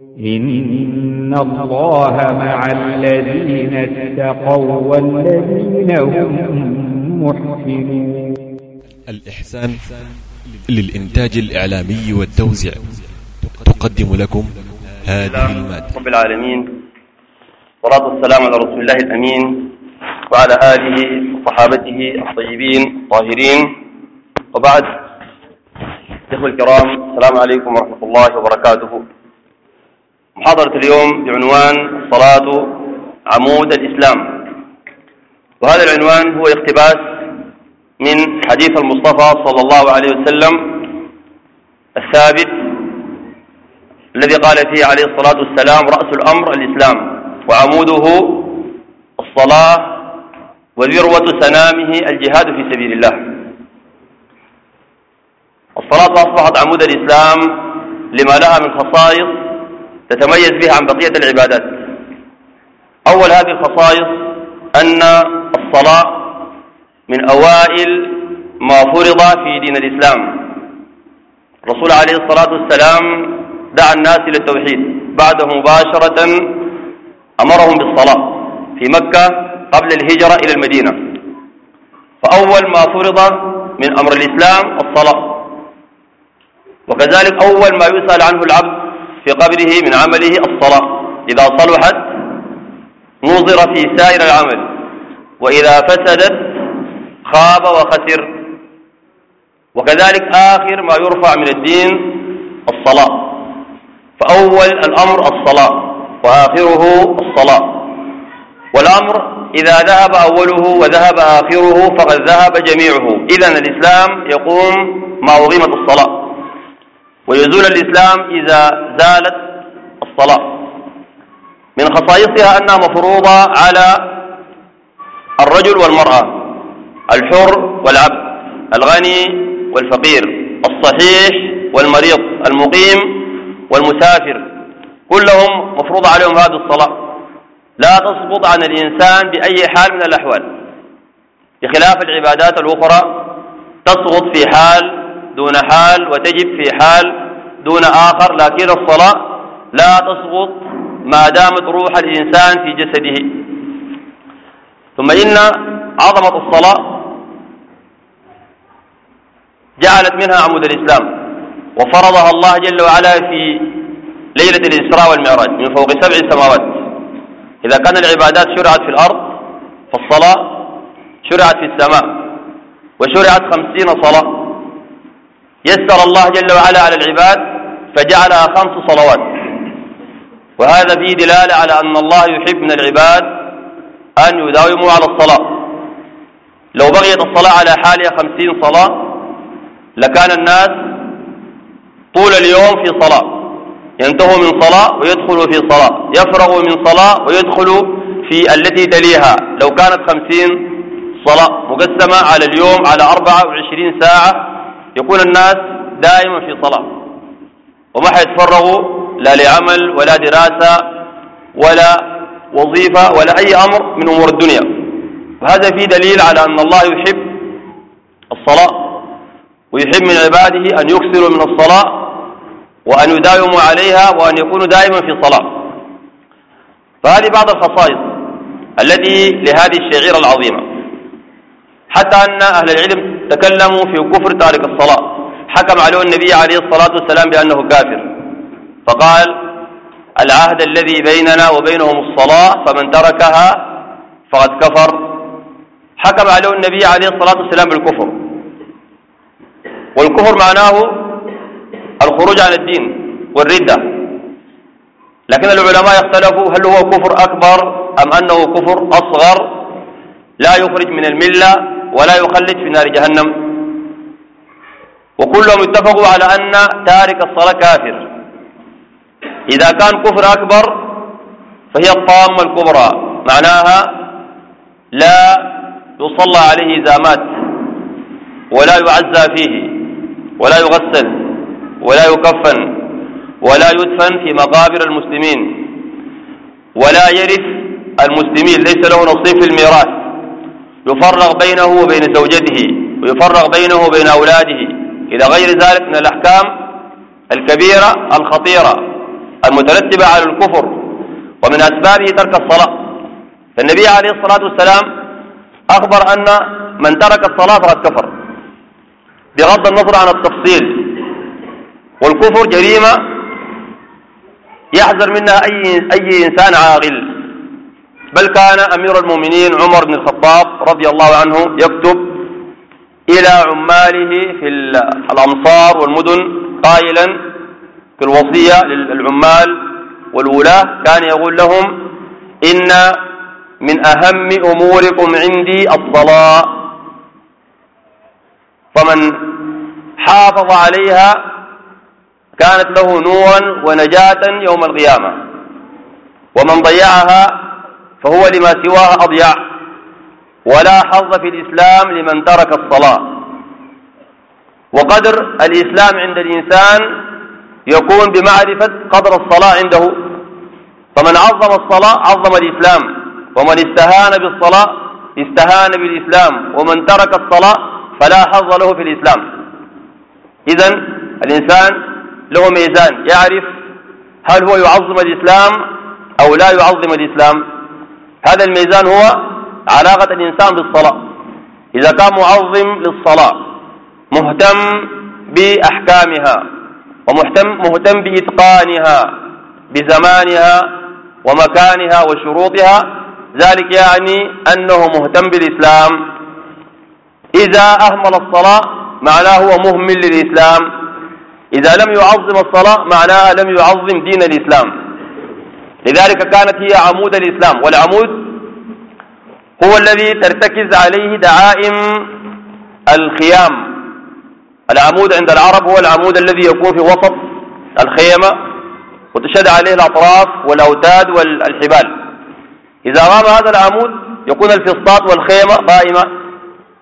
إن الله مع الذين اتقوا والذين هم محسنون الإحسان للإنتاج الإعلامي والتوزيع تقدم لكم هذه المادة. رب العالمين والصلاة والسلام على رسول الله الأمين وعلى آله وصحابته الطيبين الطاهرين. وبعد إخوة الكرام السلام عليكم ورحمة الله وبركاته. محاضرة اليوم بعنوان الصلاة عمود الإسلام. وهذا العنوان هو اقتباس من حديث المصطفى صلى الله عليه وسلم الثابت الذي قال فيه عليه الصلاة والسلام رأس الأمر الإسلام وعموده الصلاة وذروة سنامه الجهاد في سبيل الله. الصلاة أصبحت عمود الإسلام لما لها من خصائص تتميز بها عن بقية العبادات. أول هذه الخصائص أن الصلاة من أوائل ما فرض في دين الإسلام. الرسول عليه الصلاة والسلام دعا الناس إلى التوحيد بعده مباشرة أمرهم بالصلاة في مكة قبل الهجرة إلى المدينة. فأول ما فرض من أمر الإسلام الصلاة. وكذلك أول ما يسأل عنه العبد في قبره من عمله الصلاة. إذا صلحت نظر في سائر العمل. وإذا فسدت خاب وخسر. وكذلك آخر ما يرفع من الدين الصلاة. فأول الأمر الصلاة وآخره الصلاة. والأمر إذا ذهب أوله وذهب آخره فقد ذهب جميعه. إذن الإسلام يقوم مع وظيفة الصلاة. ويزول الإسلام إذا زالت الصلاة. من خصائصها أنها مفروضة على الرجل والمرأة الحر والعبد الغني والفقير الصحيح والمريض المقيم والمسافر. كلهم مفروض عليهم هذه الصلاة. لا تسقط عن الإنسان بأي حال من الأحوال. بخلاف العبادات الأخرى تسقط في حال دون حال وتجب في حال دون آخر لكن الصلاة لا تسقط ما دامت روح الإنسان في جسده. ثم إن عظمة الصلاة جعلت منها عمود الإسلام وفرضها الله جل وعلا في ليلة الإسراء والمعراج من فوق سبع سماوات. إذا كان العبادات شرعت في الأرض فالصلاة شرعت في السماء وشرعت خمسين صلاة. يسر الله جل وعلا على العباد فجعلها خمس صلوات. وهذا فيه دلالة على أن الله يحب من العباد أن يداوموا على الصلاة. لو بغيت الصلاة على حالها خمسين صلاة لكان الناس طول اليوم في صلاة. ينتهوا من صلاة ويدخلوا في صلاة. يفرغوا من صلاة ويدخلوا في التي تليها. لو كانت خمسين صلاة مقسمة على اليوم على أربعة وعشرين ساعة يكون الناس دائما في صلاة. وما حيتفرغوا لا لعمل ولا دراسة ولا وظيفة ولا أي أمر من أمور الدنيا. وهذا فيه دليل على أن الله يحب الصلاة ويحب من عباده أن يكثروا من الصلاة وأن يداوموا عليها وأن يكونوا دائما في صلاة. فهذه بعض الخصائص التي لهذه الشعيرة العظيمة. حتى أن أهل العلم تكلموا في كفر تارك الصلاة. حكم عليه النبي عليه الصلاة والسلام بأنه كافر. فقال العهد الذي بيننا وبينهم الصلاة فمن تركها فقد كفر. حكم عليه النبي عليه الصلاة والسلام بالكفر. والكفر معناه الخروج عن الدين والردة. لكن العلماء اختلفوا هل هو كفر أكبر أم أنه كفر أصغر. لا يخرج من الملة. ولا يخلد في نار جهنم. وكلهم اتفقوا على أن تارك الصلاة كافر. إذا كان كفر أكبر فهي الطامة الكبرى. معناها لا يصلى عليه إذا مات ولا يعزى فيه ولا يغسل ولا يكفن ولا يدفن في مقابر المسلمين ولا يرث المسلمين. ليس له نصيب في الميراث. يفرق بينه وبين زوجته ويفرق بينه وبين أولاده. إلى غير ذلك من الأحكام الكبيرة الخطيرة المترتبة على الكفر ومن أسبابه ترك الصلاة. فالنبي عليه الصلاة والسلام أخبر أن من ترك الصلاة فقد كفر. بغض النظر عن التفصيل. والكفر جريمة يحذر منها أي, أي إنسان عاقل. بل كان أمير المؤمنين عمر بن الخطاب رضي الله عنه يكتب إلى عماله في الأمصار والمدن قائلا في الوصية للعمال والولاة كان يقول لهم إن من أهم أموركم عندي الصلاة فمن حافظ عليها كانت له نورا ونجاة يوم القيامة. ومن ضيعها فهو لما سواها أضيع. ولا حظ في الإسلام لمن ترك الصلاة. وقدر الإسلام عند الإنسان يكون بمعرفة قدر الصلاة عنده. فمن عظم الصلاة عظم الإسلام. ومن استهان بالصلاة استهان بالإسلام. ومن ترك الصلاة فلا حظ له في الإسلام. إذا الإنسان له ميزان يعرف هل هو يعظم الإسلام أو لا يعظم الإسلام. هذا الميزان هو علاقة الإنسان بالصلاة. إذا كان معظم للصلاة مهتم بأحكامها ومهتم مهتم بإتقانها بزمانها ومكانها وشروطها ذلك يعني أنه مهتم بالإسلام. إذا أهمل الصلاة معناه هو مهمل للإسلام. إذا لم يعظم الصلاة معناها لم يعظم دين الإسلام. لذلك كانت هي عمود الإسلام والعمود هو الذي ترتكز عليه دعائم الخيام. العمود عند العرب هو العمود الذي يكون في وسط الخيمة وتشد عليه الأطراف والأوتاد والحبال. إذا غاب هذا العمود يكون الفسطاط والخيمة قائمة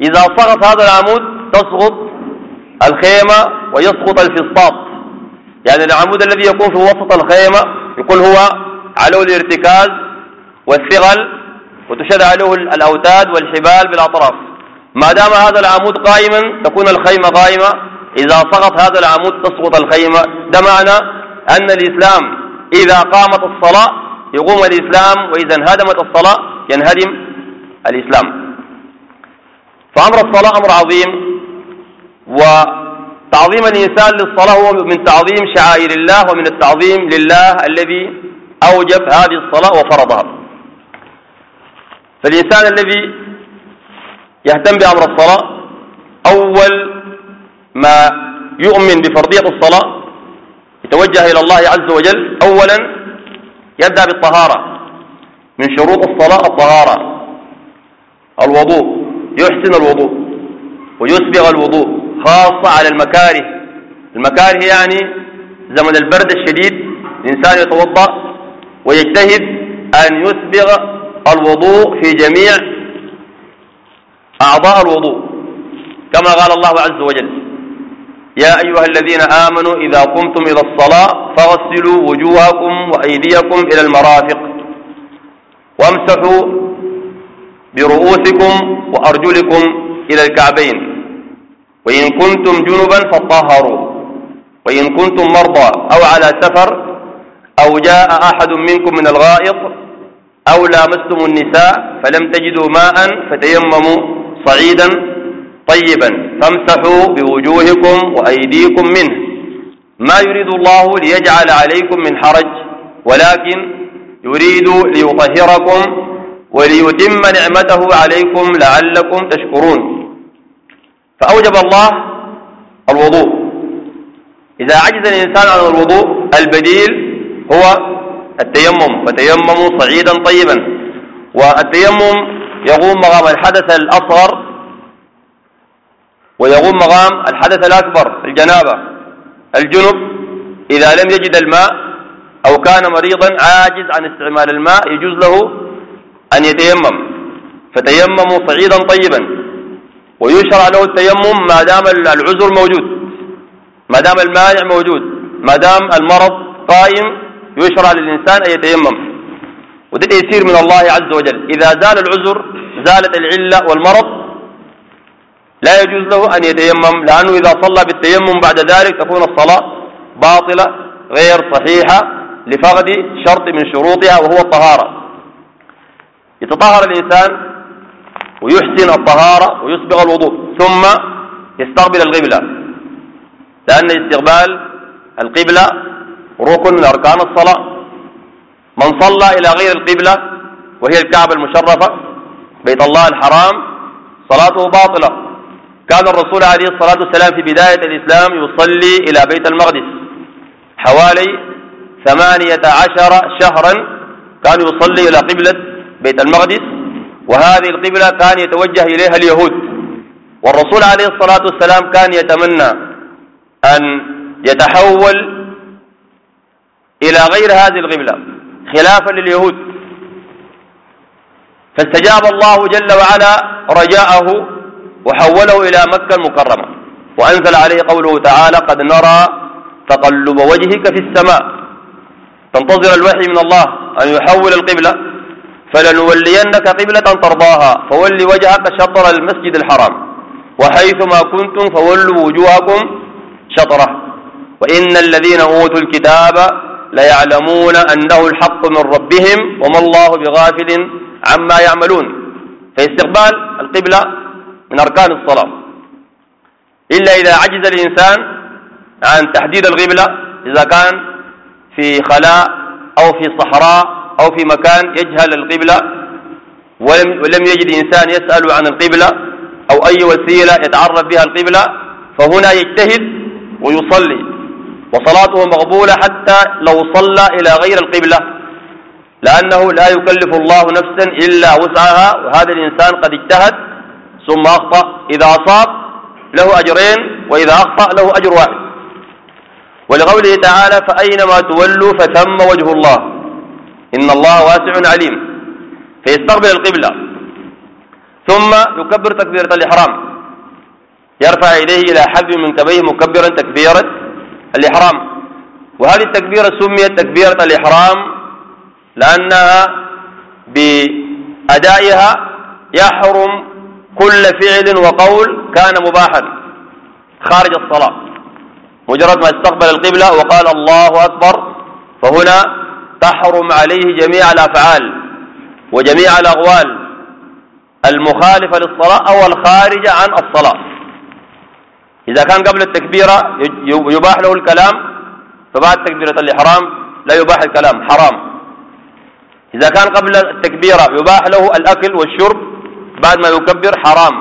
إذا سقط هذا العمود تسقط الخيمة ويسقط الفسطاط. يعني العمود الذي يكون في وسط الخيمة يكون هو علو الارتكاز والثقل وتشد عليه الأوتاد والحبال بالأطراف. ما دام هذا العمود قائما تكون الخيمة قائمة. إذا سقط هذا العمود تسقط الخيمة. ده معنى أن الإسلام إذا قامت الصلاة يقوم الإسلام وإذا انهدمت الصلاة ينهدم الإسلام. فأمر الصلاة أمر عظيم وتعظيم الإنسان للصلاة هو من تعظيم شعائر الله ومن التعظيم لله الذي أوجب هذه الصلاة وفرضها. فالإنسان الذي يهتم بأمر الصلاة أول ما يؤمن بفرضية الصلاة يتوجه إلى الله عز وجل أولا يبدأ بالطهارة من شروط الصلاة الطهارة الوضوء يحسن الوضوء ويسبغ الوضوء خاصة على المكاره. المكاره يعني زمن البرد الشديد الإنسان يتوضأ ويجتهد أن يسبغ الوضوء في جميع أعضاء الوضوء كما قال الله عز وجل يا أيها الذين آمنوا إذا قمتم إلى الصلاة فغسلوا وجوهكم وأيديكم إلى المرافق وامسحوا برؤوسكم وأرجلكم إلى الكعبين وإن كنتم جنبا فطهروا وإن كنتم مرضى أو على سفر أو جاء أحد منكم من الغائط أو لامستم النساء فلم تجدوا ماء فتيمموا صعيدا طيبا فامسحوا بوجوهكم وأيديكم منه. ما يريد الله ليجعل عليكم من حرج ولكن يريد ليطهركم وليتم نعمته عليكم لعلكم تشكرون. فأوجب الله الوضوء. إذا عجز الإنسان عن الوضوء البديل هو التيمم فتيمموا صعيدا طيبا. والتيمم يقوم مقام الحدث الأصغر ويقوم مقام الحدث الأكبر الجنابة الجنب. إذا لم يجد الماء أو كان مريضا عاجز عن استعمال الماء يجوز له أن يتيمم. فتيمموا صعيدا طيبا. ويشرع له التيمم ما دام العذر موجود ما دام المانع موجود ما دام المرض قائم يشرع للإنسان أن يتيمم. وده تيسير من الله عز وجل. إذا زال العذر زالت العلة والمرض لا يجوز له أن يتيمم. لأنه إذا صلى بالتيمم بعد ذلك تكون الصلاة باطلة غير صحيحة لفقد شرط من شروطها وهو الطهارة. يتطهر الإنسان ويحسن الطهارة ويسبغ الوضوء ثم يستقبل القبلة. لأن استقبال القبلة ركن من أركان الصلاة. من صلى إلى غير القبلة وهي الكعبة المشرفة بيت الله الحرام صلاته باطلة. كان الرسول عليه الصلاة والسلام في بداية الإسلام يصلي إلى بيت المقدس. حوالي ثمانية عشر شهرا كان يصلي إلى قبلة بيت المقدس وهذه القبلة كان يتوجه إليها اليهود. والرسول عليه الصلاة والسلام كان يتمنى أن يتحول إلى غير هذه القبلة خلافا لليهود. فاستجاب الله جل وعلا رجاءه وحوله إلى مكة المكرمة وأنزل عليه قوله تعالى قد نرى تقلب وجهك في السماء. تنتظر الوحي من الله أن يحول القبلة فلنولينك قبلة ترضاها فول وجهك شطر المسجد الحرام وحيثما كنتم فولوا وجوهكم شطره. وإن الذين أوتوا الكتاب ليعلمون أنه الحق من ربهم وما الله بغافل عما يعملون. فاستقبال القبلة من أركان الصلاة. إلا إذا عجز الإنسان عن تحديد القبلة إذا كان في خلاء أو في صحراء أو في مكان يجهل القبلة ولم, ولم يجد إنسان يسأل عن القبلة أو أي وسيلة يتعرف بها القبلة فهنا يجتهد ويصلي. وصلاته مقبولة حتى لو صلى إلى غير القبلة لأنه لا يكلف الله نفسا إلا وسعها وهذا الإنسان قد اجتهد ثم أخطأ. إذا أصاب له أجرين وإذا أخطأ له أجر واحد. ولقوله تعالى فأينما تولوا فثم وجه الله. إن الله واسع عليم. فيستقبل القبلة ثم يكبر تكبيرة الإحرام. يرفع يديه إلى حذو من كبيه مكبرا تكبيرة الإحرام. وهذه التكبيرة سميت تكبيرة الإحرام لأنها بأدائها يحرم كل فعل وقول كان مباحا. خارج الصلاة. مجرد ما استقبل القبلة وقال الله أكبر فهنا تحرم عليه جميع الأفعال وجميع الأقوال المخالفة للصلاة أو الخارجة عن الصلاة. إذا كان قبل التكبيرة يباح له الكلام فبعد تكبيرة الإحرام لا يباح الكلام حرام. إذا كان قبل التكبيرة يباح له الأكل والشرب بعد ما يكبر حرام.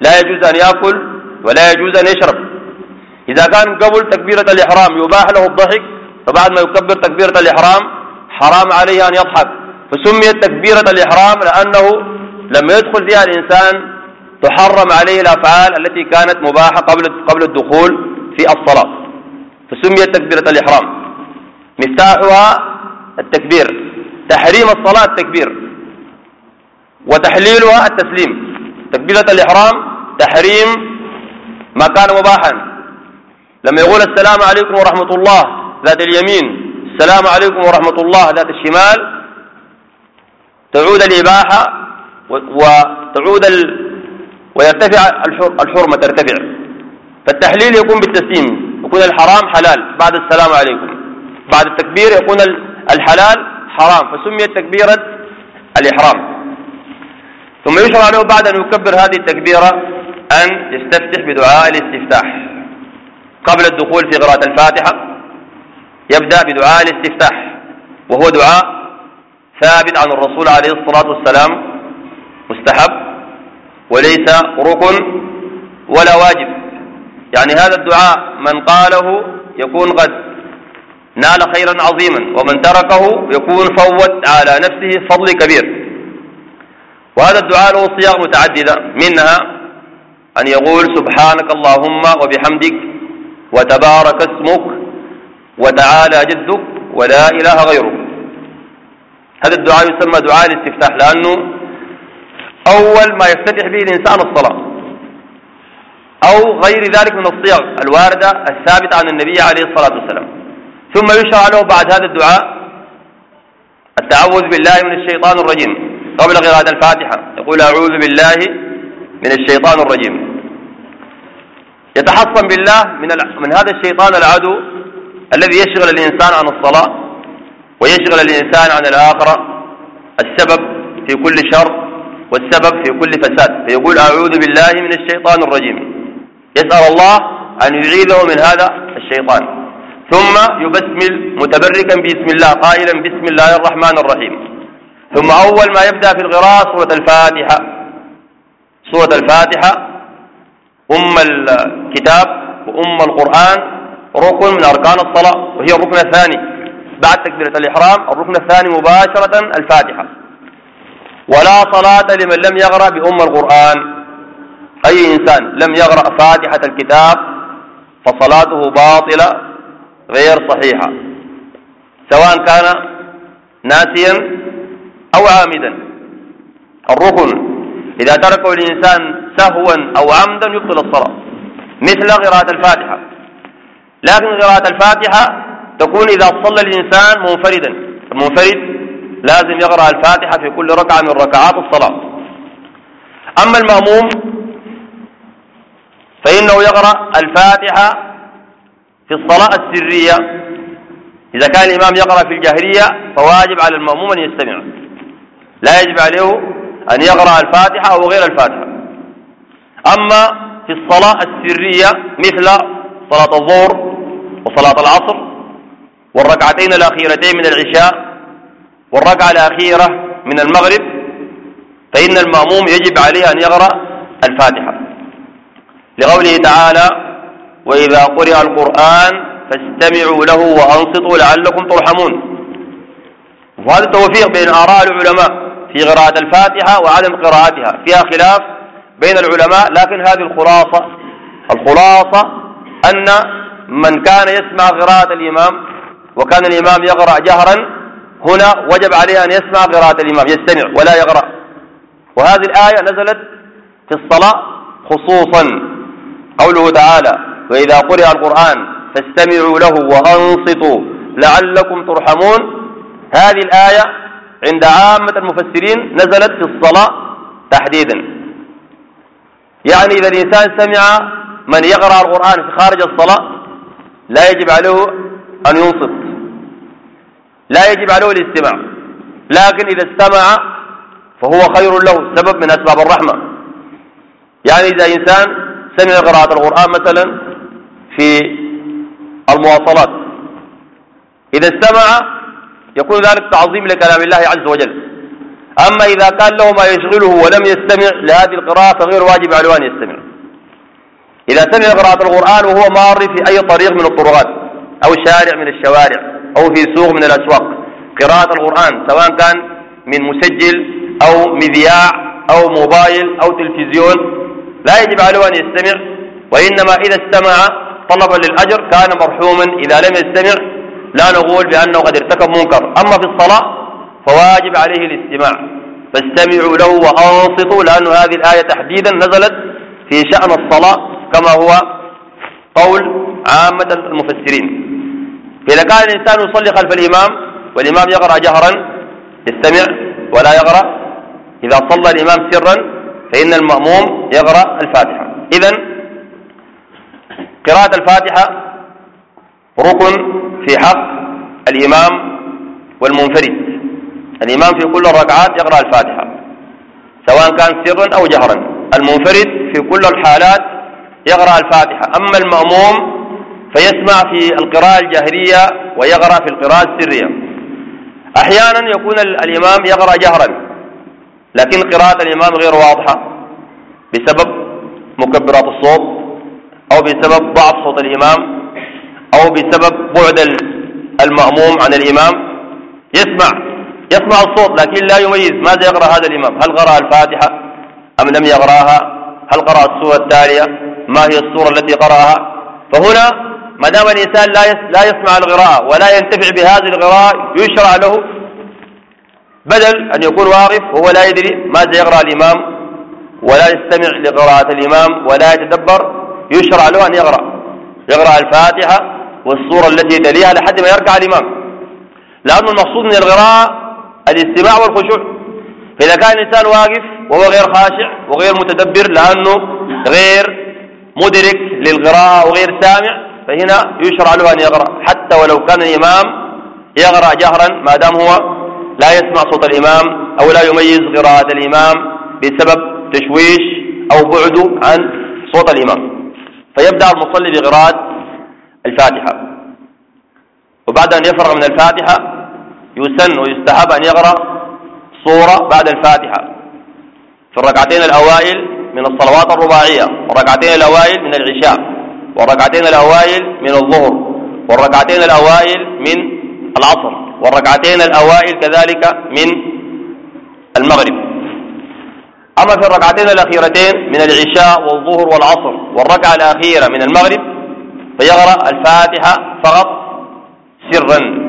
لا يجوز أن يأكل ولا يجوز أن يشرب. إذا كان قبل تكبيرة الإحرام يباح له الضحك فبعد ما يكبر تكبيرة الإحرام حرام عليه أن يضحك. فسميت تكبيرة الإحرام لأنه لما يدخل فيها الإنسان تحرم عليه الأفعال التي كانت مباحة قبل قبل الدخول في الصلاة فسميت تكبيرة الإحرام. مفتاحها التكبير تحريم الصلاة التكبير وتحليلها التسليم. تكبيرة الإحرام تحريم ما كان مباحا. لما يقول السلام عليكم ورحمة الله ذات اليمين السلام عليكم ورحمة الله ذات الشمال. تعود الإباحة وتعود. ويرتفع الحرمة ترتفع. فالتحليل يكون بالتسليم. يكون الحرام حلال. بعد السلام عليكم. بعد التكبير يكون الحلال حرام. فسميت تكبيرة الإحرام. ثم يشرع له بعد أن يكبر هذه التكبيرة أن يستفتح بدعاء الاستفتاح. قبل الدخول في قراءة الفاتحة يبدأ بدعاء الاستفتاح. وهو دعاء ثابت عن الرسول عليه الصلاة والسلام. مستحب. وليس ركن ولا واجب. يعني هذا الدعاء من قاله يكون قد نال خيرا عظيما ومن تركه يكون فوت على نفسه فضل كبير. وهذا الدعاء له صيغ متعددة منها أن يقول سبحانك اللهم وبحمدك وتبارك اسمك وتعالى جدك ولا إله غيرك. هذا الدعاء يسمى دعاء الاستفتاح لأنه أول ما يفتتح به الإنسان الصلاة أو غير ذلك من الصيغ الواردة الثابتة عن النبي عليه الصلاة والسلام. ثم يشرع له بعد هذا الدعاء التعوذ بالله من الشيطان الرجيم. قبل قراءة الفاتحة يقول أعوذ بالله من الشيطان الرجيم. يتحصن بالله من من هذا الشيطان العدو الذي يشغل الإنسان عن الصلاة ويشغل الإنسان عن الآخرة. السبب في كل شر والسبب في كل فساد. فيقول أعوذ بالله من الشيطان الرجيم. يسأل الله أن يعيذه من هذا الشيطان. ثم يبسمل متبركا بسم الله قائلا بسم الله الرحمن الرحيم. ثم أول ما يبدأ في القراءة سورة الفاتحة. سورة الفاتحة أم الكتاب وأم القرآن ركن من أركان الصلاة وهي الركن الثاني. بعد تكبيرة الإحرام الركن الثاني مباشرة الفاتحة. ولا صلاة لمن لم يقرأ بأم القرآن. أي إنسان لم يقرأ فاتحة الكتاب فصلاته باطلة غير صحيحة. سواء كان ناسيا أو عامدا. الركن إذا تركه الإنسان سهوا أو عمدا يبطل الصلاة مثل قراءة الفاتحة. لكن قراءة الفاتحة تكون إذا صلى الإنسان منفردا المنفرد لازم يقرأ الفاتحة في كل ركعة من ركعات الصلاة. أما المأموم فإنه يقرأ الفاتحة في الصلاة السرية. إذا كان الإمام يقرأ في الجهرية فواجب على المأموم أن يستمع. لا يجب عليه أن يقرأ الفاتحة أو غير الفاتحة. أما في الصلاة السرية مثل صلاة الظهر وصلاة العصر والركعتين الأخيرتين من العشاء والركعة الأخيرة من المغرب فإن المأموم يجب عليه أن يقرأ الفاتحة. لقوله تعالى وإذا قرئ القرآن فاستمعوا له وأنصتوا لعلكم ترحمون. وهذا التوفيق بين آراء العلماء في قراءة الفاتحة وعدم قراءتها فيها خلاف بين العلماء لكن هذه الخلاصة الخلاصة أن من كان يسمع قراءة الإمام وكان الإمام يقرأ جهرا هنا وجب عليه أن يسمع قراءة الإمام يستمع ولا يقرأ. وهذه الآية نزلت في الصلاة خصوصا. قوله تعالى وإذا قرئ القرآن فاستمعوا له وأنصتوا لعلكم ترحمون. هذه الآية عند عامة المفسرين نزلت في الصلاة تحديدا. يعني إذا الإنسان سمع من يقرأ القرآن في خارج الصلاة لا يجب عليه أن ينصت. لا يجب عليه الاستماع. لكن إذا استمع فهو خير له سبب من أسباب الرحمة. يعني إذا إنسان سمع قراءة القرآن مثلا في المواصلات. إذا استمع يكون ذلك تعظيم لكلام الله عز وجل. أما إذا كان له ما يشغله ولم يستمع لهذه القراءة فغير واجب عليه أن يستمع. إذا سمع قراءة القرآن وهو مار في أي طريق من الطرقات أو شارع من الشوارع أو في سوق من الأسواق. قراءة القرآن سواء كان من مسجل أو مذياع أو موبايل أو تلفزيون. لا يجب عليه أن يستمع وإنما إذا استمع طلبا للأجر كان مرحوما. إذا لم يستمع لا نقول بأنه قد ارتكب منكر. أما في الصلاة فواجب عليه الاستماع. فاستمعوا له وأنصتوا لأن هذه الآية تحديدا نزلت في شأن الصلاة كما هو قول عامة المفسرين. فإذا كان الإنسان يصلي خلف الإمام والإمام يقرأ جهرا يستمع ولا يقرأ. إذا صلى الإمام سرا فإن المأموم يقرأ الفاتحة. إذا قراءة الفاتحة ركن في حق الإمام والمنفرد. الإمام في كل الركعات يقرأ الفاتحة سواء كان سرا أو جهرا. المنفرد في كل الحالات يقرأ الفاتحة. أما المأموم فيسمع في القراءة الجهرية ويقرأ في القراءة السرية. أحيانا يكون الإمام يقرأ جهرا لكن قراءة الإمام غير واضحة بسبب مكبرات الصوت أو بسبب ضعف صوت الإمام أو بسبب بعد المأموم عن الإمام. يسمع يسمع الصوت لكن لا يميز ماذا يقرأ هذا الإمام. هل قرأ الفاتحة أم لم يقرأها هل قرأ السورة التالية؟ ما هي الصورة التي قرأها؟ فهنا ما دام الإنسان لا لا يسمع القراءة ولا ينتفع بهذه القراءة يشرع له بدل أن يكون واقف وهو لا يدري ماذا يقرأ الإمام ولا يستمع لقراءة الإمام ولا يتدبر يشرع له أن يقرأ يقرأ الفاتحة والصورة التي تليها لحد ما يركع الإمام. لأن المقصود من القراءة الاستماع والخشوع. فإذا كان الإنسان واقف وهو غير خاشع وغير متدبر لأنه غير مدرك للقراءة وغير سامع فهنا يشرع له أن يقرأ. حتى ولو كان الإمام يقرأ جهرا ما دام هو لا يسمع صوت الإمام أو لا يميز قراءة الإمام بسبب تشويش أو بعده عن صوت الإمام. فيبدأ المصلي بقراءة الفاتحة. وبعد أن يفرغ من الفاتحة يسن ويستحب أن يقرأ صورة بعد الفاتحة. في الركعتين الأوائل من الصلوات الرباعية والركعتين الأوائل من العشاء. والركعتين الأوائل من الظهر والركعتين الأوائل من العصر والركعتين الأوائل كذلك من المغرب. أما في الركعتين الأخيرتين من العشاء والظهر والعصر والركعة الأخيرة من المغرب فيقرأ الفاتحة فقط سرا.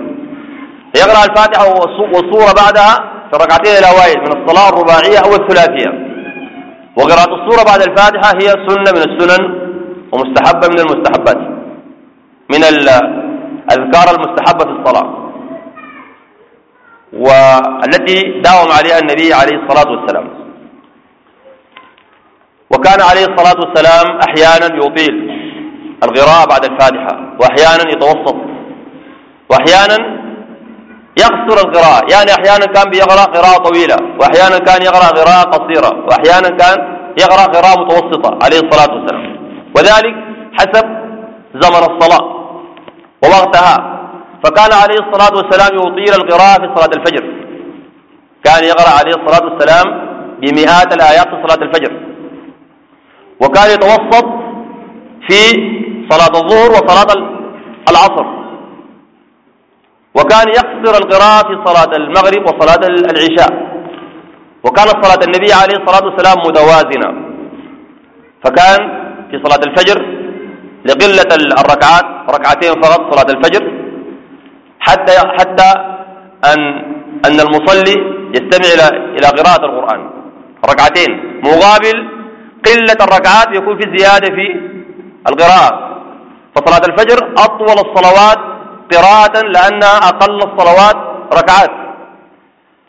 يقرأ الفاتحة والصورة بعدها في الركعتين الأوائل من الصلاة الرباعية أو الثلاثية. وقراءة الصورة بعد الفاتحة هي سنة من السنن ومستحبة من المستحبات من الأذكار المستحبة في الصلاة. والتي داوم عليها النبي عليه الصلاة والسلام. وكان عليه الصلاة والسلام أحيانا يطيل القراءة بعد الفاتحة وأحيانا يتوسط وأحيانا يقصر القراءة يعني أحيانا كان بيقرأ قراءة طويلة وأحيانا كان يقرأ قراءة قصيرة وأحيانا كان يقرأ قراءة متوسطة عليه الصلاة والسلام. وذلك حسب زمن الصلاة ووقتها. فكان عليه الصلاة والسلام يطيل القراءة في صلاة الفجر. كان يقرأ عليه الصلاة والسلام بمئات الآيات في صلاة الفجر. وكان يتوسط في صلاة الظهر وصلاة العصر. وكان يقصر القراءة في صلاة المغرب وصلاة العشاء. وكانت صلاة النبي عليه الصلاة والسلام متوازنة. فكان في صلاة الفجر لقلة الركعات ركعتين فقط صلاة الفجر حتى حتى أن أن المصلي يستمع إلى إلى قراءة القرآن. ركعتين. مقابل قلة الركعات يكون في زيادة في القراءة. فصلاة الفجر أطول الصلوات قراءة لأنها أقل الصلوات ركعات.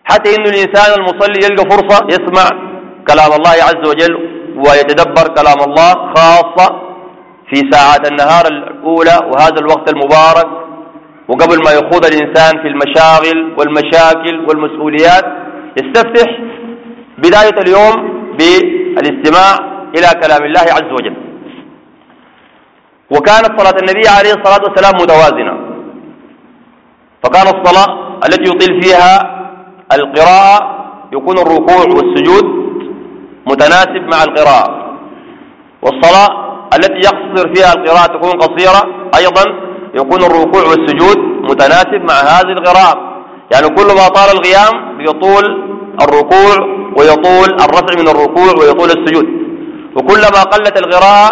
حتى إن الإنسان المصلي يلقى فرصة يسمع كلام الله عز وجل ويتدبر كلام الله خاصة في ساعات النهار الأولى وهذا الوقت المبارك وقبل ما يخوض الإنسان في المشاغل والمشاكل والمسؤوليات يستفتح بداية اليوم بالاستماع إلى كلام الله عز وجل. وكانت صلاة النبي عليه الصلاة والسلام متوازنة. فكان الصلاة التي يطيل فيها القراءة يكون الركوع والسجود متناسب مع القراءة. والصلاة التي يقصر فيها القراءة تكون قصيرة أيضا يكون الركوع والسجود متناسب مع هذه القراءة. يعني كل ما طال القيام يطول الركوع ويطول الرفع من الركوع ويطول السجود. وكلما قلت القراءة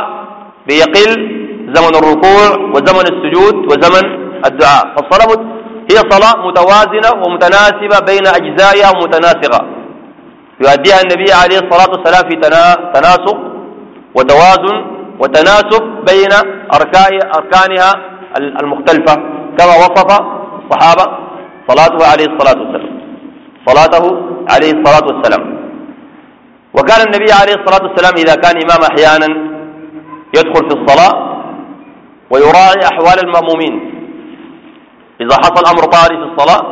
بيقل زمن الركوع وزمن السجود وزمن الدعاء. فالصلاة هي صلاة متوازنة ومتناسبة بين أجزائها ومتناسقة. يؤديها النبي عليه الصلاة والسلام في تناسق وتوازن وتناسب بين أركانها المختلفة. كما وصف الصحابة صلاته عليه الصلاة والسلام. صلاته عليه الصلاة والسلام. وكان النبي عليه الصلاة والسلام إذا كان إمام أحيانا يدخل في الصلاة ويراعي أحوال المأمومين. إذا حصل أمر طارئ في الصلاة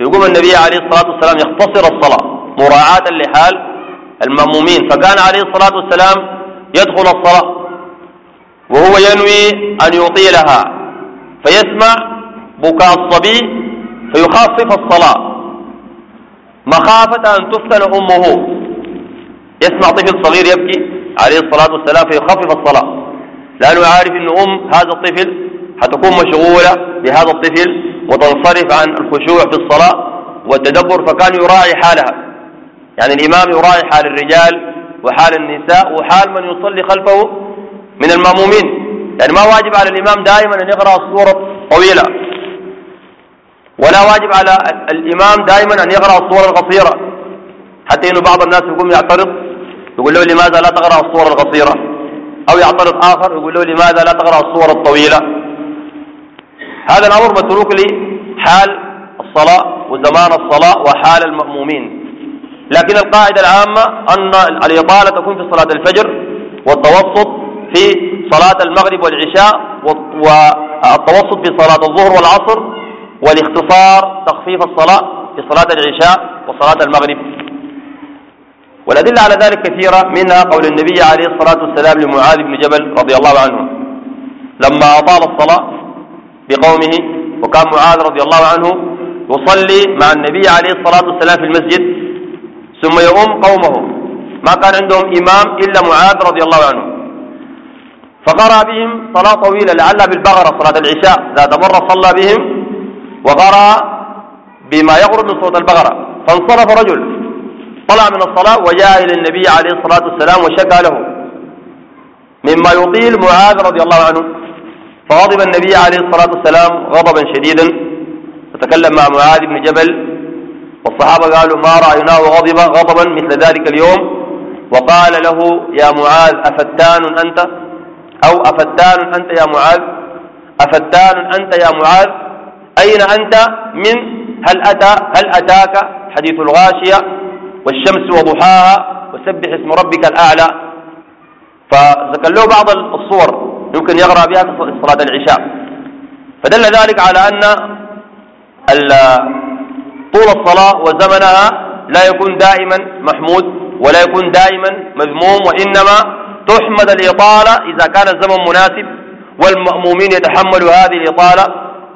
يقوم النبي عليه الصلاة والسلام يختصر الصلاة. مراعاة لحال المأمومين. فكان عليه الصلاة والسلام يدخل الصلاة وهو ينوي أن يطيلها فيسمع بكاء الصبي فيخفف الصلاة. مخافة أن تفتن أمه. يسمع طفل صغير يبكي عليه الصلاة والسلام فيخفف الصلاة. لأنه عارف أن أم هذا الطفل حتكون مشغولة بهذا الطفل وتنصرف عن الخشوع في الصلاة والتدبر فكان يراعي حالها. يعني الإمام يراعي حال الرجال وحال النساء وحال من يصلي خلفه من المأمومين. يعني ما واجب على الإمام دائما أن يقرأ الصورة طويلة. ولا واجب على الإمام دائما أن يقرأ الصورة القصيرة. حتى إنه بعض الناس يقوم يعترض يقول له لماذا لا تقرأ الصورة القصيرة؟ أو يعترض آخر يقول له لماذا لا تقرأ الصورة الطويلة؟ هذا الأمر متروك لحال الصلاة وزمان الصلاة وحال المأمومين. لكن القاعدة العامة أن الإطالة تكون في صلاة الفجر والتوسط في صلاة المغرب والعشاء والتوسط في صلاة الظهر والعصر والاختصار تخفيف الصلاة في صلاة العشاء وصلاة المغرب. والأدلة على ذلك كثيرة منها قول النبي عليه الصلاة والسلام لمعاذ بن جبل رضي الله عنه لما أطال الصلاة بقومه وكان معاذ رضي الله عنه يصلي مع النبي عليه الصلاة والسلام في المسجد ثم يؤم قومه. ما كان عندهم إمام إلا معاذ رضي الله عنه. فقرأ بهم صلاة طويلة لعلها بالبغرة صلاة العشاء ذات مرة صلى بهم وقرأ بما يقرب من صوت البغرة فانصرف رجل طلع من الصلاة وجاء إلى النبي عليه الصلاة والسلام وشكى له. مما يطيل معاذ رضي الله عنه. فغضب النبي عليه الصلاة والسلام غضبا شديدا. وتكلم مع معاذ بن جبل والصحابة قالوا ما رأيناه غضب غضبا مثل ذلك اليوم. وقال له يا معاذ أفتان أنت؟ أو أفتان أنت يا معاذ؟ أفتان أنت يا معاذ؟ أين أنت من؟ هل أتى هل أتاك حديث الغاشية والشمس وضحاها؟ وسبح اسم ربك الأعلى. فذكر له بعض الصور يمكن يقرأ بها في صلاة العشاء. فدل ذلك على أن طول الصلاة وزمنها لا يكون دائما محمود ولا يكون دائما مذموم وإنما تحمد الإطالة إذا كان الزمن مناسب والمأمومين يتحملوا هذه الإطالة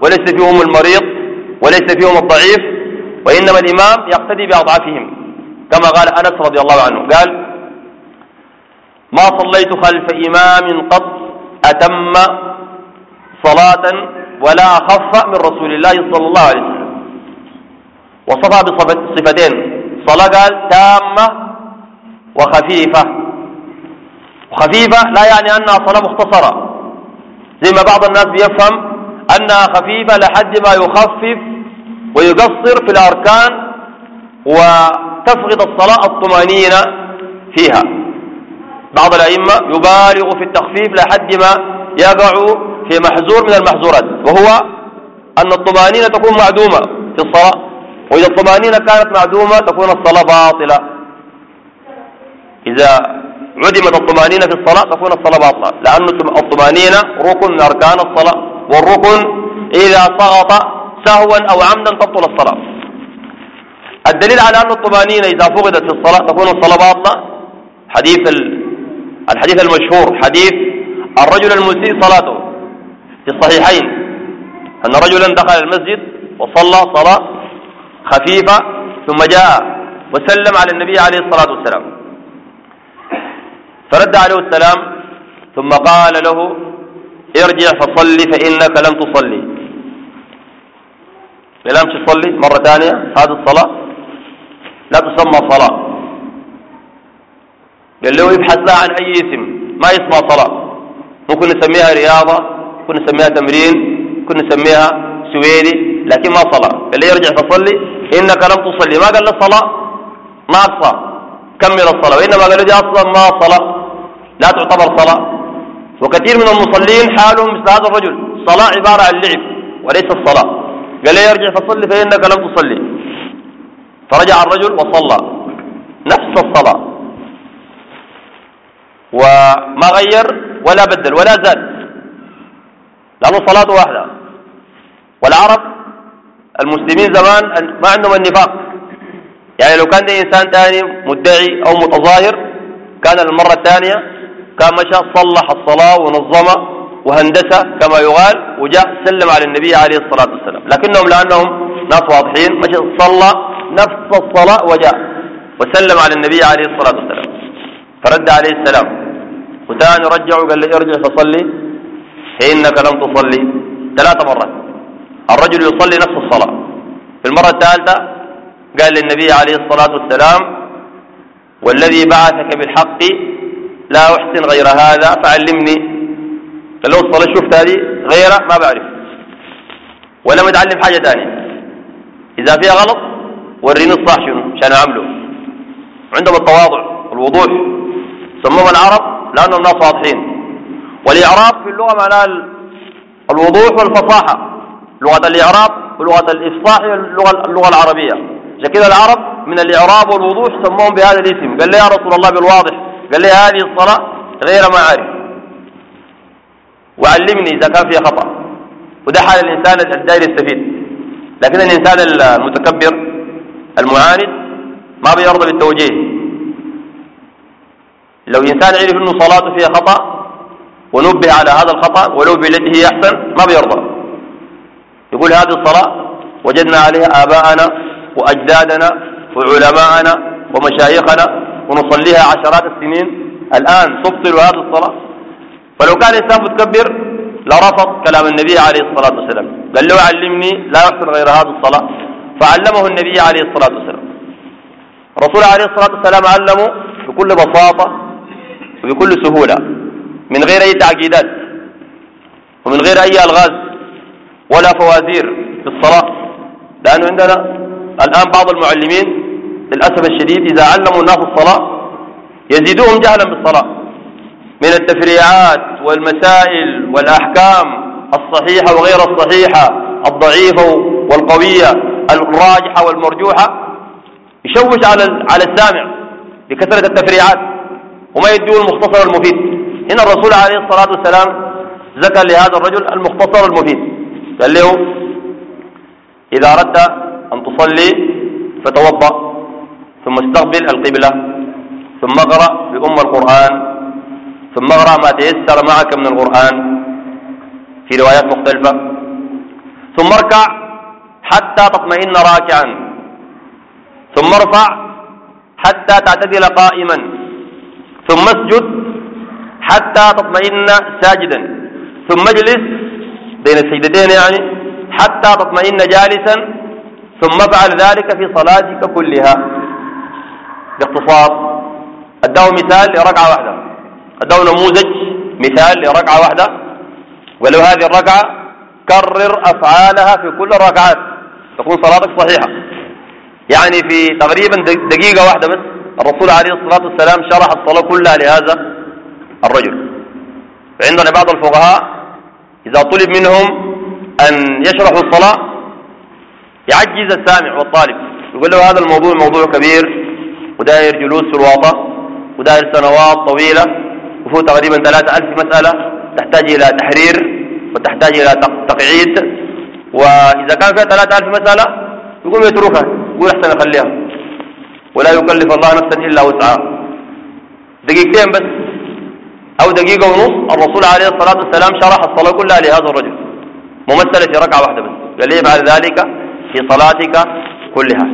وليس فيهم المريض وليس فيهم الضعيف وإنما الإمام يقتدي بأضعافهم. كما قال أنس رضي الله عنه قال ما صليت خلف إمام قط أتم صلاة ولا أخف من رسول الله صلى الله عليه وسلم. وصفها بصفتين صلاة قال تامة وخفيفة. وخفيفة لا يعني أنها صلاة مختصرة. زي ما بعض الناس بيفهم أنها خفيفة لحد ما يخفف ويقصر في الأركان و تفقد الصلاة الطمأنينة فيها. بعض الأئمة يبالغ في التخفيف لحد ما يقع في محزور من المحزورات وهو أن الطمأنينة تكون معدومة في الصلاة. وإذا الطمأنينة كانت معدومة تكون الصلاة باطلة. إذا عدمت الطمأنينة في الصلاة تكون الصلاة باطلة. لأن الطمأنينة ركن من أركان الصلاة. والركن إذا سقط سهوا أو عمدا تبطل الصلاة. الدليل على أن الطمأنينة إذا فقدت في الصلاة تكون الصلاة باطلة حديث الحديث المشهور حديث الرجل المسيء صلاته. في الصحيحين أن رجلا دخل المسجد وصلى صلاة خفيفة ثم جاء وسلم على النبي عليه الصلاة والسلام. فرد عليه السلام ثم قال له ارجع فصلي فإنك لم تصلي. لم تصلي مرة ثانية هذه الصلاة. لا تسمى صلاة. قال له يبحث لها عن أي اسم. ما يسمى صلاة؟ ممكن نسميها رياضة ممكن نسميها تمرين ممكن نسميها سويدي لكن ما صلاة. قال له يرجع فصلي. إنك لم تصلي. ما قال له صلاة؟ ناقصة كمل الصلاة. وإنما قال له أصلا ما صلاة. لا تعتبر صلاة. وكثير من المصلين حالهم مثل هذا الرجل. صلاة عبارة عن لعب وليس الصلاة. قال له يرجع فصلي فإنك لم تصلي. فرجع الرجل وصلى. نفس الصلاة. وما غير ولا بدل ولا زاد. لأنه صلاة واحدة. والعرب المسلمين زمان ما عندهم النفاق. يعني لو كان ده إنسان ثاني مدعي أو متظاهر كان المرة الثانية كان مشى صلح الصلاة ونظمها وهندسة كما يقال وجاء سلم على النبي عليه الصلاة والسلام. لكنهم لأنهم ناس واضحين مشى صلى نفس الصلاة وجاء وسلم على النبي عليه الصلاة والسلام. فرد عليه السلام. وثاني رجعه قال لي ارجع فصلي فإنك لم تصلي. ثلاث مرات. الرجل يصلي نفس الصلاة. في المرة الثالثة قال للنبي عليه الصلاة والسلام والذي بعثك بالحق لا أحسن غير هذا فعلمني. قال له الصلاة شفت هذه غيرة ما بعرف ولا متعلم حاجة ثانية. إذا فيها غلط وريني الصح شنو عشان أعمله. عندهم التواضع والوضوح. سموهم العرب لأنهم ناس واضحين. والإعراب في اللغة معناها الوضوح والفصاحة. لغة الإعراب ولغة الافصاح اللغة اللغة العربية. عشان كده العرب من الإعراب والوضوح سموهم بهذا الاسم. قال لي يا رسول الله بالواضح. قال لي هذه الصلاة غير ما اعرف وعلمني إذا كان فيها خطأ. وده حال الإنسان الداير يستفيد لكن الإنسان المتكبر المعاند ما بيرضى بالتوجيه. لو إنسان عرف أنه صلاته فيها خطأ ونبه على هذا الخطأ ولو بالتي هي أحسن ما بيرضى. يقول هذه الصلاة وجدنا عليها آباءنا وأجدادنا وعلماءنا ومشايخنا ونصليها عشرات السنين. الآن تبطل هذه الصلاة. فلو كان الإنسان متكبر لرفض كلام النبي عليه الصلاة والسلام. قال له علمني لا يحسن غير هذه الصلاة. فعلمه النبي عليه الصلاة والسلام. الرسول عليه الصلاة والسلام علمه بكل بساطة وبكل سهولة من غير أي تعقيدات ومن غير أي ألغاز. ولا فوازير في الصلاة. لأنه عندنا الآن بعض المعلمين للأسف الشديد إذا علموا الناس الصلاة يزيدوهم جهلا بالصلاة. من التفريعات والمسائل والأحكام الصحيحة وغير الصحيحة الضعيفة والقوية الراجحة والمرجوحة يشوش على على السامع بكثرة التفريعات وما يديه المختصر المفيد. هنا الرسول عليه الصلاة والسلام ذكر لهذا الرجل المختصر المفيد. قال له إذا أردت أن تصلي فتوضأ ثم استقبل القبلة ثم اقرأ بأم القرآن ثم اقرأ ما تيسر معك من القرآن في روايات مختلفة ثم اركع حتى تطمئن راكعا ثم ارفع حتى تعتدل قائما ثم اسجد حتى تطمئن ساجدا ثم اجلس بين السجدتين يعني حتى تطمئن جالسا ثم افعل ذلك في صلاتك كلها. باختصار أداه مثال لركعة واحدة. أداه نموذج مثال لركعة واحدة. ولو هذه الركعة كرر أفعالها في كل الركعات. تكون صلاتك صحيحة. يعني في تقريبا دقيقة واحدة بس الرسول عليه الصلاة والسلام شرح الصلاة كلها لهذا الرجل. عندنا بعض الفقهاء إذا طلب منهم أن يشرحوا الصلاة يعجز السامع والطالب. يقول له هذا الموضوع موضوع كبير وداير جلوس في الواطة وداير سنوات طويلة وفيه تقريبا ثلاثة ألف مسألة تحتاج إلى تحرير وتحتاج إلى تقعيد. وإذا كان فيها ثلاثة ألف مسألة يقوم يتركها يقول أحسن يخليها ولا يكلف الله نفسا إلا وسعها. دقيقتين بس. أو دقيقة ونص الرسول عليه الصلاة والسلام شرح الصلاة كلها لهذا الرجل. ممثلة في ركعة واحدة بس. قال لي بعد ذلك في صلاتك كلها.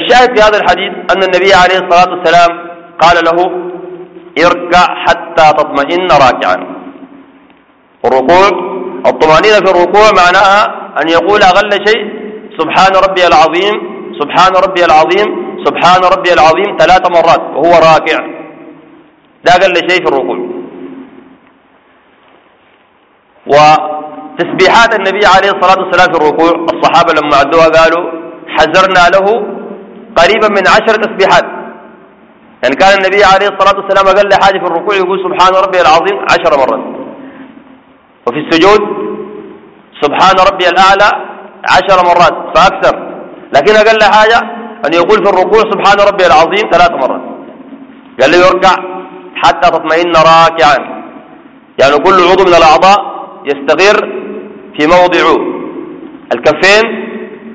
الشاهد في هذا الحديث أن النبي عليه الصلاة والسلام قال له اركع حتى تطمئن راكعا. الركوع الطمأنينة في الركوع معناها أن يقول أغل شيء سبحان ربي العظيم سبحان ربي العظيم سبحان ربي العظيم ثلاث مرات وهو راكع. لا أقل شيء في الركوع. وتسبيحات النبي عليه الصلاة والسلام في الركوع الصحابة لما عدوها قالوا حذرنا له قريبا من عشر تسبيحات. يعني كان النبي عليه الصلاة والسلام أقل حاجة في الركوع يقول سبحان ربي العظيم عشر مرات. وفي السجود سبحان ربي الأعلى عشر مرات فأكثر. لكن أقل حاجة أن يقول في الركوع سبحان ربي العظيم ثلاث مرات. قال له يركع حتى تطمئن راكعا. يعني كل عضو من الأعضاء يستقر في موضعه. الكفين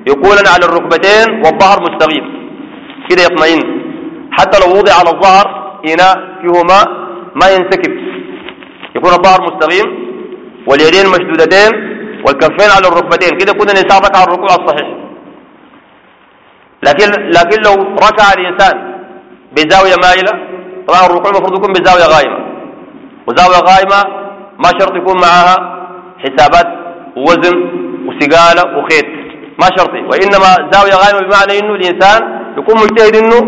يكون على الركبتين والظهر مستقيم كده يطمئن. حتى لو وضع على الظهر إناء فيه ماء ما ينسكب. يكون الظهر مستقيم واليدين مشدودتين والكفين على الركبتين. كده يكون الإنسان ركع الركوع الصحيح. لكن لكن لو ركع الإنسان بزاوية مائلة طبعا الركوع المفروض يكون بزاوية غائمة. وزاوية غائمة ما شرط يكون معها حسابات ووزن وسقالة وخيط. ما شرطي وإنما زاوية غائمة بمعنى إنه الإنسان يكون مجتهد إنه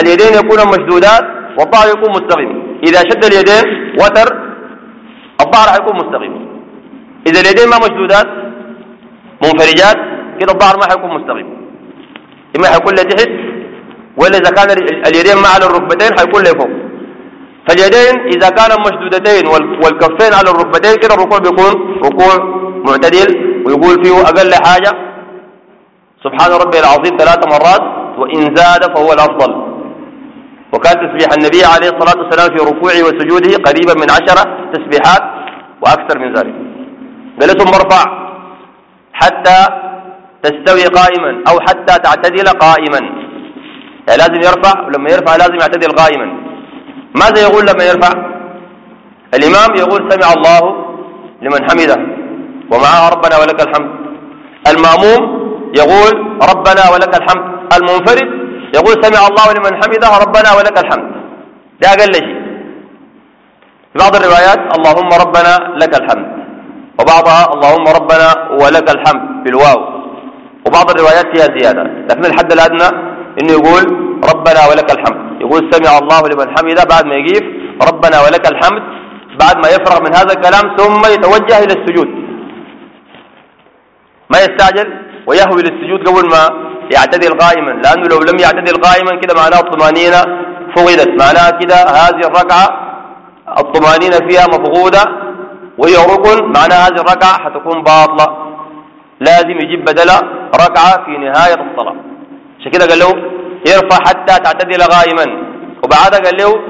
اليدين يكون مشدودات والظهر يكون مستقيم. إذا شد اليدين وتر الظهر حيكون مستقيم. إذا اليدين ما مشدودات منفرجات كده الظهر ما حيكون مستقيم. إما حيكون لتحت ولا إذا كان اليدين على الركبتين حيكون لفوق فاليدين إذا كانا مشدودتين والكفين على الركبتين كده الركوع بيكون ركوع معتدل ويقول فيه أقل حاجة. سبحان ربي العظيم ثلاث مرات وإن زاد فهو الأفضل. وكان تسبيح النبي عليه الصلاة والسلام في ركوعه وسجوده قريبا من عشرة تسبيحات وأكثر من ذلك. قال ثم ارفع حتى تستوي قائما أو حتى تعتدل قائما. يعني لازم يرفع ولما يرفع لازم يعتدل قائما ماذا يقول لما يرفع؟ الإمام يقول سمع الله لمن حمده ومعها ربنا ولك الحمد. المأموم يقول ربنا ولك الحمد. المنفرد يقول سمع الله لمن حمده ربنا ولك الحمد. ده أقل شيء. في بعض الروايات اللهم ربنا لك الحمد وبعضها اللهم ربنا ولك الحمد بالواو. وبعض الروايات فيها زيادة. لكن الحد الأدنى إنه يقول ربنا ولك الحمد. يقول سمع الله لمن حمده بعد ما يقيف ربنا ولك الحمد بعد ما يفرغ من هذا الكلام ثم يتوجه إلى السجود. ما يستعجل؟ ويهوي للسجود قبل ما يعتدل قائما. لأنه لو لم يعتدل قائما كده معناه الطمأنينة فقدت. معناها كده هذه الركعة الطمأنينة فيها مفقودة وهي ركن. معناها هذه الركعة حتكون باطلة. لازم يجيب بدلها ركعة في نهاية الصلاة عشان كده قال له يرفع حتى تعتدل قائما وبعدها قال له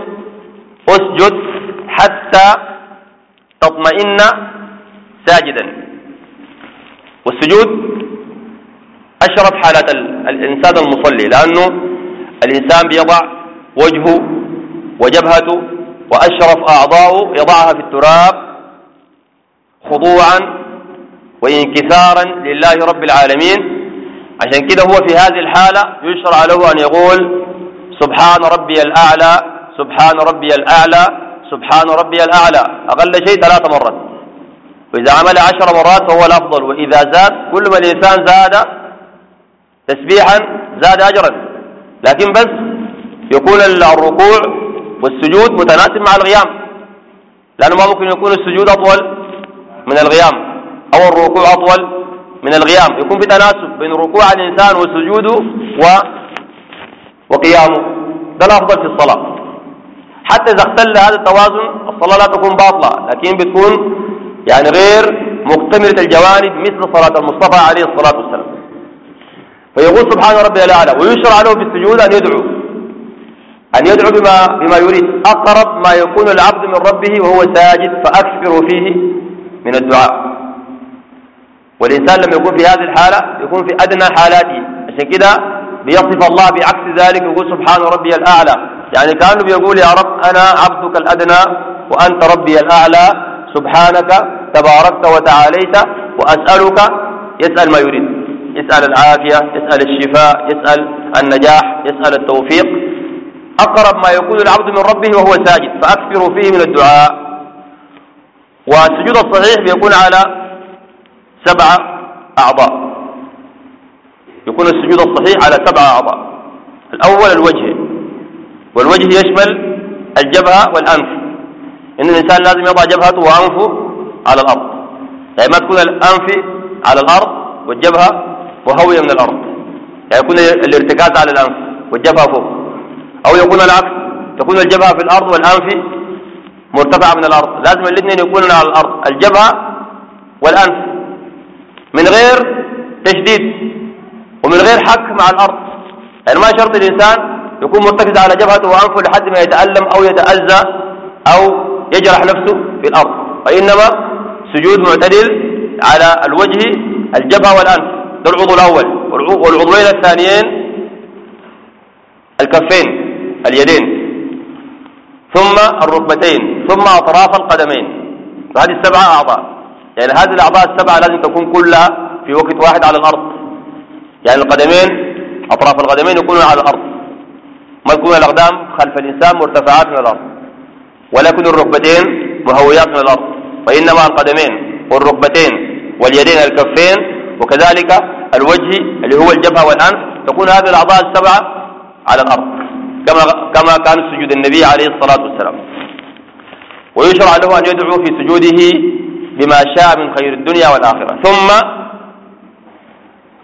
اسجد حتى تطمئن ساجدا. والسجود أشرف حالات الإنسان المصلي لأنه الإنسان بيضع وجهه وجبهته وأشرف أعضاؤه يضعها في التراب خضوعا وانكسارا لله رب العالمين. عشان كده هو في هذه الحالة يشرع له أن يقول سبحان ربي الأعلى سبحان ربي الأعلى سبحان ربي الأعلى. أقل شيء ثلاث مرات. وإذا عمل عشر مرات فهو الأفضل. وإذا زاد كل ما الإنسان زاد تسبيحا زاد أجرا. لكن بس يكون الركوع والسجود متناسب مع الغيام لأنه ما ممكن يكون السجود أطول من الغيام أو الركوع أطول من الغيام. يكون بتناسب بين ركوع الإنسان وسجوده و وقيامه. ده الأفضل في الصلاة. حتى إذا اختل هذا التوازن الصلاة لا تكون باطلة لكن بتكون يعني غير مكتملة الجوانب مثل صلاة المصطفى عليه الصلاة والسلام. فيقول سبحان ربي الأعلى ويشرع له في السجود أن يدعو أن يدعو بما, بما يريد. أقرب ما يكون العبد من ربه وهو ساجد فأكثر فيه من الدعاء. والإنسان لما يكون في هذه الحالة يكون في أدنى حالاته عشان كده بيصف الله بعكس ذلك يقول سبحان ربي الأعلى. يعني كأنه بيقول يا رب أنا عبدك الأدنى وأنت ربي الأعلى. سبحانك تباركت وتعاليت وأسألك يسأل ما يريد. يسأل العافية يسأل الشفاء يسأل النجاح يسأل التوفيق. أقرب ما يكون العبد من ربه وهو ساجد فأكثر فيه من الدعاء. والسجود الصحيح بيكون على سبع أعضاء. يكون السجود الصحيح على سبع أعضاء. الأول الوجه. والوجه يشمل الجبهة والأنف. إن الإنسان لازم يضع جبهته وأنفه على الأرض. يعني ما تكون الأنف على الأرض والجبهة وهوية من الأرض. يعني يكون الارتكاز على الأنف والجبهة فوق. أو يكون العكس. تكون الجبهة في الأرض والأنف مرتفعة من الأرض. لازم الاثنين يكونون على الأرض. الجبهة والأنف. من غير تشديد ومن غير حك مع الأرض. يعني ما شرط الإنسان يكون مرتكز على جبهته وأنفه لحد ما يتألم أو يتأذى أو يجرح نفسه في الأرض. وإنما سجود معتدل على الوجه الجبهة والأنف. ده العضو الأول. والعضوين الثانيين الكفين اليدين. ثم الركبتين ثم أطراف القدمين. وهذه السبعة أعضاء. يعني هذه الأعضاء السبعة لازم تكون كلها في وقت واحد على الأرض. يعني القدمين أطراف القدمين يكونوا على الأرض. ما يكون الأقدام خلف الإنسان مرتفعات من الأرض. ولا يكون الركبتين مهويات من الأرض. وإنما القدمين والركبتين واليدين الكفين وكذلك الوجه اللي هو الجبهة والأنف تكون هذه الأعضاء السبعة على الأرض. كما كما كان سجود النبي عليه الصلاة والسلام. ويشرع له أن يدعو في سجوده بما شاء من خير الدنيا والآخرة. ثم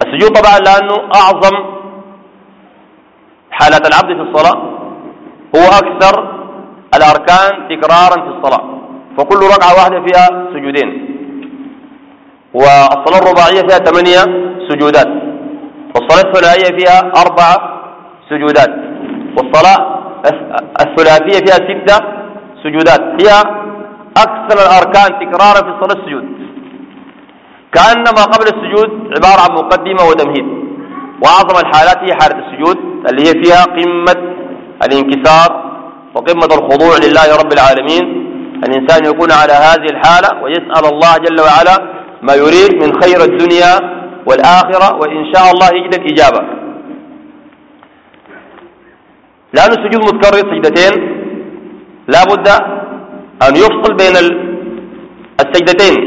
السجود طبعا لأنه أعظم حالات العبد في الصلاة. هو أكثر الأركان تكرارا في الصلاة. فكل ركعة واحدة فيها سجودين. والصلاة الرباعية فيها ثمانية سجودات. والصلاة الثلاثية فيها أربعة سجودات. والصلاة الثلاثية فيها ستة سجودات. هي أكثر الأركان تكرارا في الصلاة السجود. كأنما قبل السجود عبارة عن مقدمة وتمهيد. وأعظم الحالات هي حالة السجود اللي هي فيها قمة الانكسار وقمة الخضوع لله رب العالمين. الإنسان يكون على هذه الحالة ويسأل الله جل وعلا ما يريد من خير الدنيا والآخرة وإن شاء الله يجد الإجابة. لأن السجود متكرر سجدتين. لا بد أن يفصل بين السجدتين.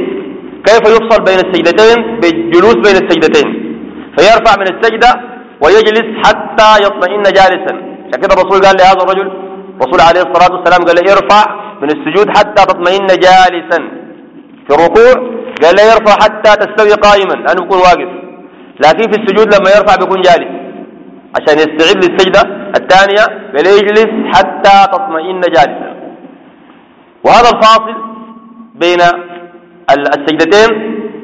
كيف يفصل بين السجدتين؟ بالجلوس بين السجدتين. فيرفع من السجدة ويجلس حتى يطمئن جالسا. كده الرسول قال لهذا الرجل الرسول عليه الصلاة والسلام قال له ارفع من السجود حتى تطمئن جالسا. في الركوع قال له يرفع حتى تستوي قائما. لأنه يكون واقف. لكن في السجود لما يرفع بيكون جالس. عشان يستعد للسجدة الثانية قال يجلس حتى تطمئن جالسا. وهذا الفاصل بين السجدتين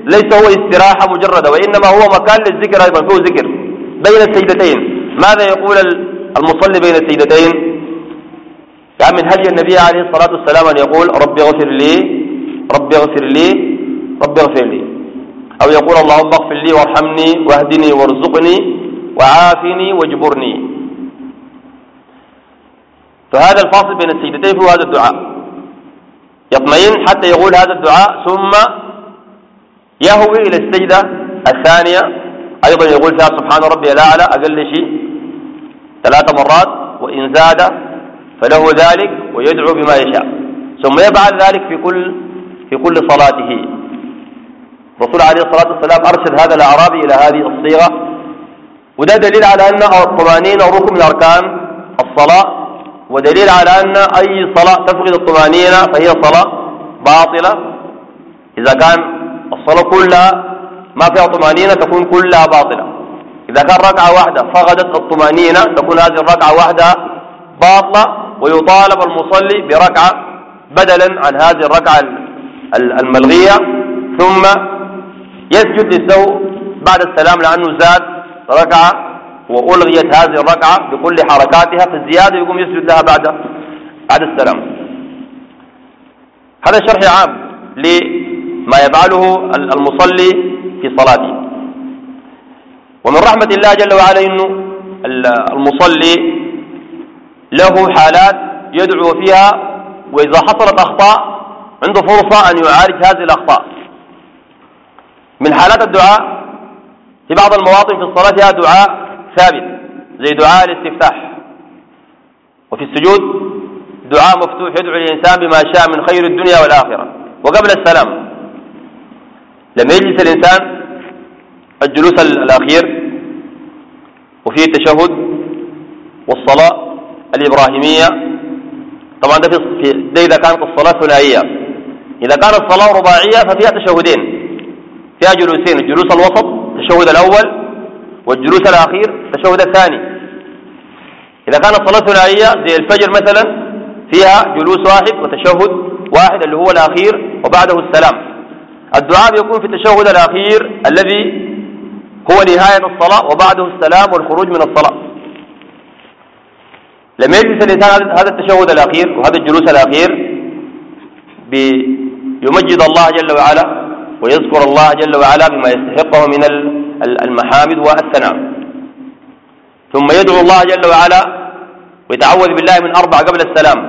ليس هو استراحة مجردة وإنما هو مكان للذكر أيضا فيه ذكر بين السجدتين. ماذا يقول المصلي بين السجدتين؟ كان من هدي النبي عليه الصلاة والسلام أن يقول ربي اغفر لي ربي اغفر لي ربي اغفر لي. أو يقول اللهم اغفر لي وارحمني واهدني وارزقني وعافني واجبرني. فهذا الفاصل بين السجدتين هو هذا الدعاء. يطمئن حتى يقول هذا الدعاء ثم يهوي إلى السجدة الثانية. أيضا يقول فيها سبحان ربي الأعلى أقل شيء ثلاث مرات وإن زاد فله ذلك ويدعو بما يشاء. ثم يفعل ذلك في كل في كل صلاته. الرسول عليه الصلاة والسلام أرشد هذا الأعرابي إلى هذه الصيغة. وده دليل على أن الطمأنينة ركن من أركان الصلاة ودليل على أن أي صلاة تفقد الطمأنينة فهي صلاة باطلة. إذا كان الصلاة كلها ما فيها طمأنينة تكون كلها باطلة. إذا كان ركعة واحدة فقدت الطمأنينة تكون هذه الركعة واحدة باطلة ويطالب المصلي بركعة بدلا عن هذه الركعة الملغية. ثم يسجد للسهو بعد السلام لأنه زاد ركعة وألغيت هذه الركعة بكل حركاتها في الزيادة يقوم يسجد لها بعد بعد السلام. هذا شرح عام لما يفعله المصلي في صلاته. ومن رحمة الله جل وعلا أنه المصلي له حالات يدعو فيها وإذا حصلت أخطاء عنده فرصة أن يعالج هذه الأخطاء. من حالات الدعاء في بعض المواطن في الصلاة دعاء ثابت زي دعاء الاستفتاح. وفي السجود دعاء مفتوح يدعو الإنسان بما شاء من خير الدنيا والآخرة. وقبل السلام لما يجلس الإنسان الجلوس الأخير وفيه التشهد والصلاة الإبراهيمية. طبعا ده في ده إذا كانت الصلاة ثنائية. إذا كانت الصلاة رباعية ففيها تشهدين فيها جلوسين الجلوس الوسط التشهد الأول والجلوس الأخير التشهد الثاني. إذا كانت الصلاة ثنائية زي الفجر مثلا فيها جلوس واحد وتشهد واحد اللي هو الأخير وبعده السلام. الدعاء يكون في التشهد الأخير الذي هو نهاية الصلاة وبعده السلام والخروج من الصلاة. لما يجلس الإنسان هذا التشهد الأخير وهذا الجلوس الأخير بيمجد الله جل وعلا ويذكر الله جل وعلا بما يستحقه من المحامد والثناء ثم يدعو الله جل وعلا ويتعوذ بالله من أربع قبل السلام.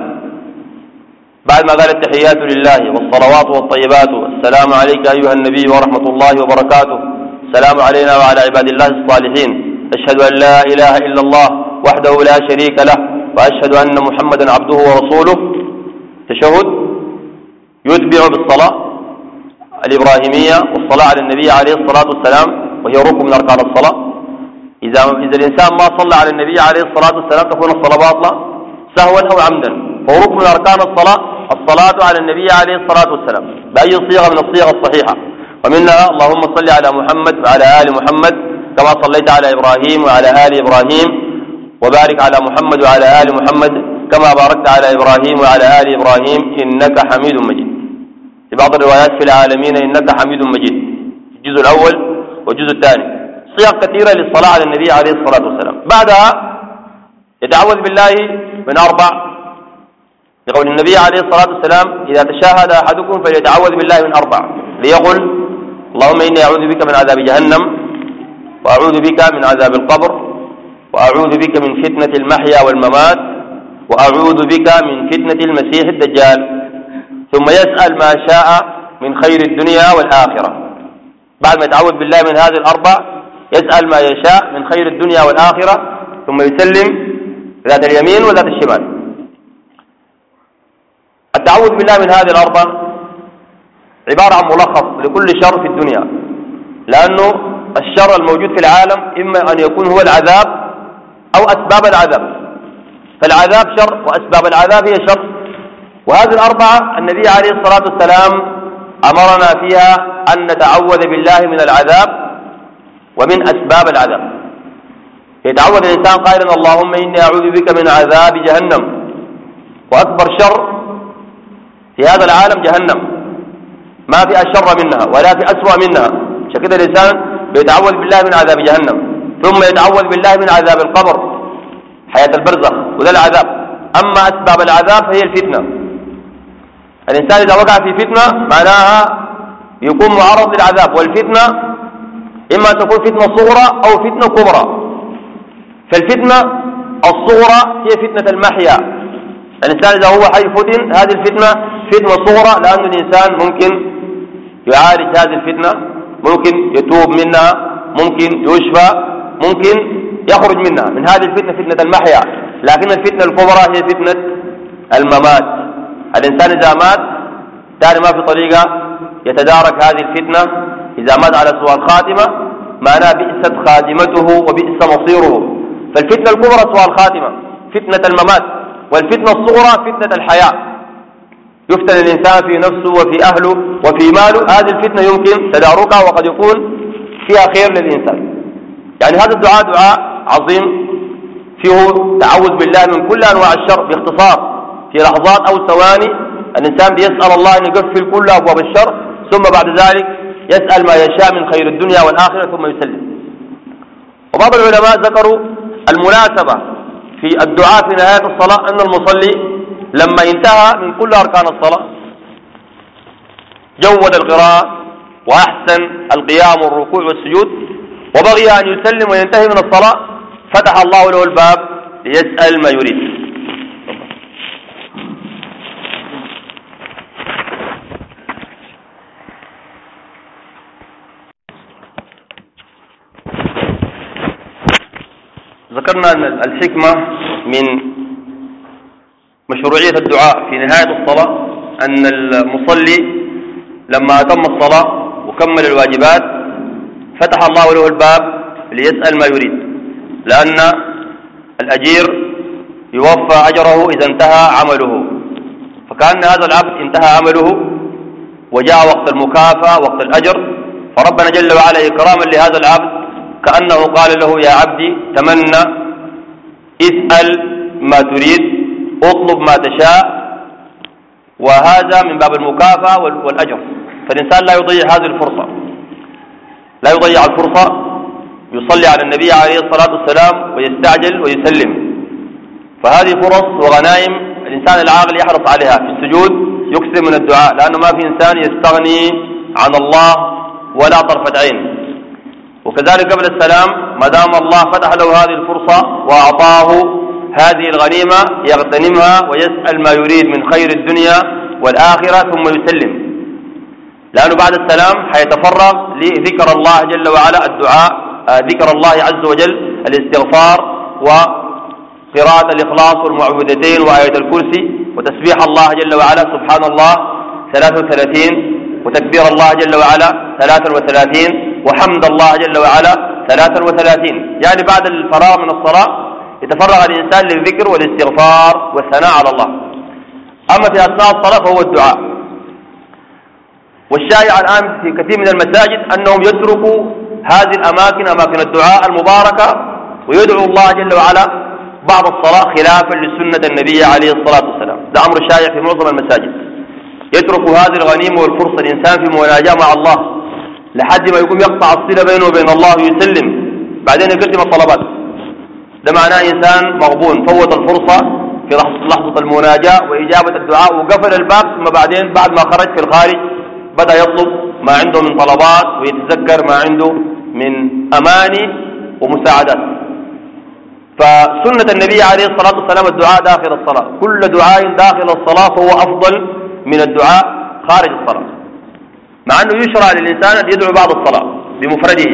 بعد ما قال التحيات لله والصلوات والطيبات السلام عليك أيها النبي ورحمة الله وبركاته. السلام علينا وعلى عباد الله الصالحين. أشهد أن لا إله إلا الله وحده لا شريك له وأشهد أن محمدا عبده ورسوله. تشهد. يتبع بالصلاة الإبراهيمية والصلاة على النبي عليه الصلاة والسلام. وهي ركن من أركان الصلاة. إذا إذا الإنسان ما صلى على النبي عليه الصلاة والسلام تكون الصلاة باطلة سهوا أو عمدا. فهو ركن من أركان الصلاة الصلاة على النبي عليه الصلاة والسلام. بأي صيغة من الصيغ الصحيحة. ومنها اللهم صل على محمد وعلى آل محمد كما صليت على إبراهيم وعلى آل إبراهيم. وبارك على محمد وعلى آل محمد كما باركت على إبراهيم وعلى آل إبراهيم. إنك حميد مجيد. في بعض الروايات في العالمين إنك حميد مجيد. الجزء الأول والجزء الثاني صيغ كثيرة للصلاة على النبي عليه الصلاة والسلام. بعدها يتعوذ بالله من أربع لقول النبي عليه الصلاة والسلام إذا تشاهد أحدكم فليتعوذ بالله من أربع. ليقل اللهم إني أعوذ بك من عذاب جهنم وأعوذ بك من عذاب القبر وأعوذ بك من فتنة المحيا والممات وأعوذ بك من فتنة المسيح الدجال. ثم يسأل ما شاء من خير الدنيا والآخرة. بعد ما يتعوذ بالله من هذه الأربع يسأل ما يشاء من خير الدنيا والآخرة ثم يسلم ذات اليمين وذات الشمال. التعوذ بالله من هذه الأربع عبارة عن ملخص لكل شر في الدنيا لأنه الشر الموجود في العالم إما أن يكون هو العذاب أو أسباب العذاب. فالعذاب شر وأسباب العذاب هي شر. وهذه الأربعة النبي عليه الصلاة والسلام أمرنا فيها أن نتعوذ بالله من العذاب ومن أسباب العذاب. يتعوذ الإنسان قائلا اللهم إني أعوذ بك من عذاب جهنم. وأكبر شر في هذا العالم جهنم. ما في أشر منها ولا في أسوأ منها. عشان الإنسان بيتعوذ بالله من عذاب جهنم ثم يتعوذ بالله من عذاب القبر حياة البرزخ وذا العذاب. أما أسباب العذاب فهي الفتنة. الإنسان إذا وقع في فتنة معناها يكون معرض للعذاب والفتنة إما تكون فتنة صغرى أو فتنة كبرى. فالفتنة الصغرى هي فتنة المحيا. الإنسان إذا هو حي فتن هذه الفتنة فتنة صغرى لأن الإنسان ممكن يعالج هذه الفتنة ممكن يتوب منها ممكن يشفى ممكن يخرج منها. من هذه الفتنة فتنة المحيا. لكن الفتنة الكبرى هي فتنة الممات. الإنسان إذا مات ثاني ما في طريقة يتدارك هذه الفتنة. إذا مات على سوء الخاتمة معناه بئست خاتمته وبئس مصيره. فالفتنة الكبرى سوء الخاتمة فتنة الممات. والفتنة الصغرى فتنة الحياة. يفتن الإنسان في نفسه وفي أهله وفي ماله. هذه الفتنة يمكن تداركها وقد يكون فيها خير للإنسان. يعني هذا الدعاء دعاء عظيم فيه تعوذ بالله من كل أنواع الشر باختصار. في لحظات أو ثواني الإنسان بيسأل الله أن يقفل كل أبواب الشر ثم بعد ذلك يسأل ما يشاء من خير الدنيا والآخرة ثم يسلم. وبعض العلماء ذكروا المناسبة في الدعاء في نهاية الصلاة أن المصلي لما انتهى من كل أركان الصلاة جود القراءة وأحسن القيام والركوع والسجود وبغي أن يسلم وينتهي من الصلاة فتح الله له الباب ليسأل ما يريد. ذكرنا الحكمة من مشروعية الدعاء في نهاية الصلاة أن المصلي لما أتم الصلاة وكمل الواجبات فتح الله له الباب ليسأل ما يريد. لأن الأجير يوفى أجره إذا انتهى عمله. فكأن هذا العبد انتهى عمله وجاء وقت المكافأة وقت الأجر فربنا جل وعلا إكراما لهذا العبد كأنه قال له يا عبدي تمنى اسأل ما تريد اطلب ما تشاء. وهذا من باب المكافأة والأجر. فالإنسان لا يضيع هذه الفرصة. لا يضيع الفرصة يصلي على النبي عليه الصلاة والسلام ويستعجل ويسلم. فهذه فرص وغنائم الإنسان العاقل يحرص عليها في السجود يكثر من الدعاء لأنه ما في إنسان يستغني عن الله ولا طرفة عين. وكذلك قبل السلام ما دام الله فتح له هذه الفرصة وأعطاه هذه الغنيمة يغتنمها ويسأل ما يريد من خير الدنيا والآخرة ثم يسلم. لأنه بعد السلام حيتفرغ لذكر الله جل وعلا الدعاء آه، ذكر الله عز وجل الاستغفار وقراءة الإخلاص والمعوذتين وآية الكرسي وتسبيح الله جل وعلا سبحان الله 33 وتكبير الله جل وعلا 33 وحمد الله جل وعلا ثلاثا وثلاثين. يعني بعد الفراغ من الصلاة يتفرغ الإنسان للذكر والاستغفار والثناء على الله. أما في أثناء الصلاة فهو الدعاء. والشائع الآن في كثير من المساجد أنهم يتركوا هذه الأماكن أماكن الدعاء المباركة ويدعو الله جل وعلا بعد الصلاة خلافا لسنة النبي عليه الصلاة والسلام. ده أمر شائع في معظم المساجد. يترك هذه الغنيمة والفرصة الإنسان في مناجاة مع الله. لحد ما يقوم يقطع الصلة بينه وبين الله ويسلم. بعدين يقدم الطلبات ده معناه إنسان مغبون فوت الفرصة في لحظة المناجاة وإجابة الدعاء وقفل الباب ثم بعدين بعد ما خرج في الخارج بدأ يطلب ما عنده من طلبات ويتذكر ما عنده من أماني ومساعدات. فسنة النبي عليه الصلاة والسلام الدعاء داخل الصلاة. كل دعاء داخل الصلاة فهو أفضل من الدعاء خارج الصلاة. مع أنه يشرع للإنسان أن يدعو بعد الصلاة بمفرده.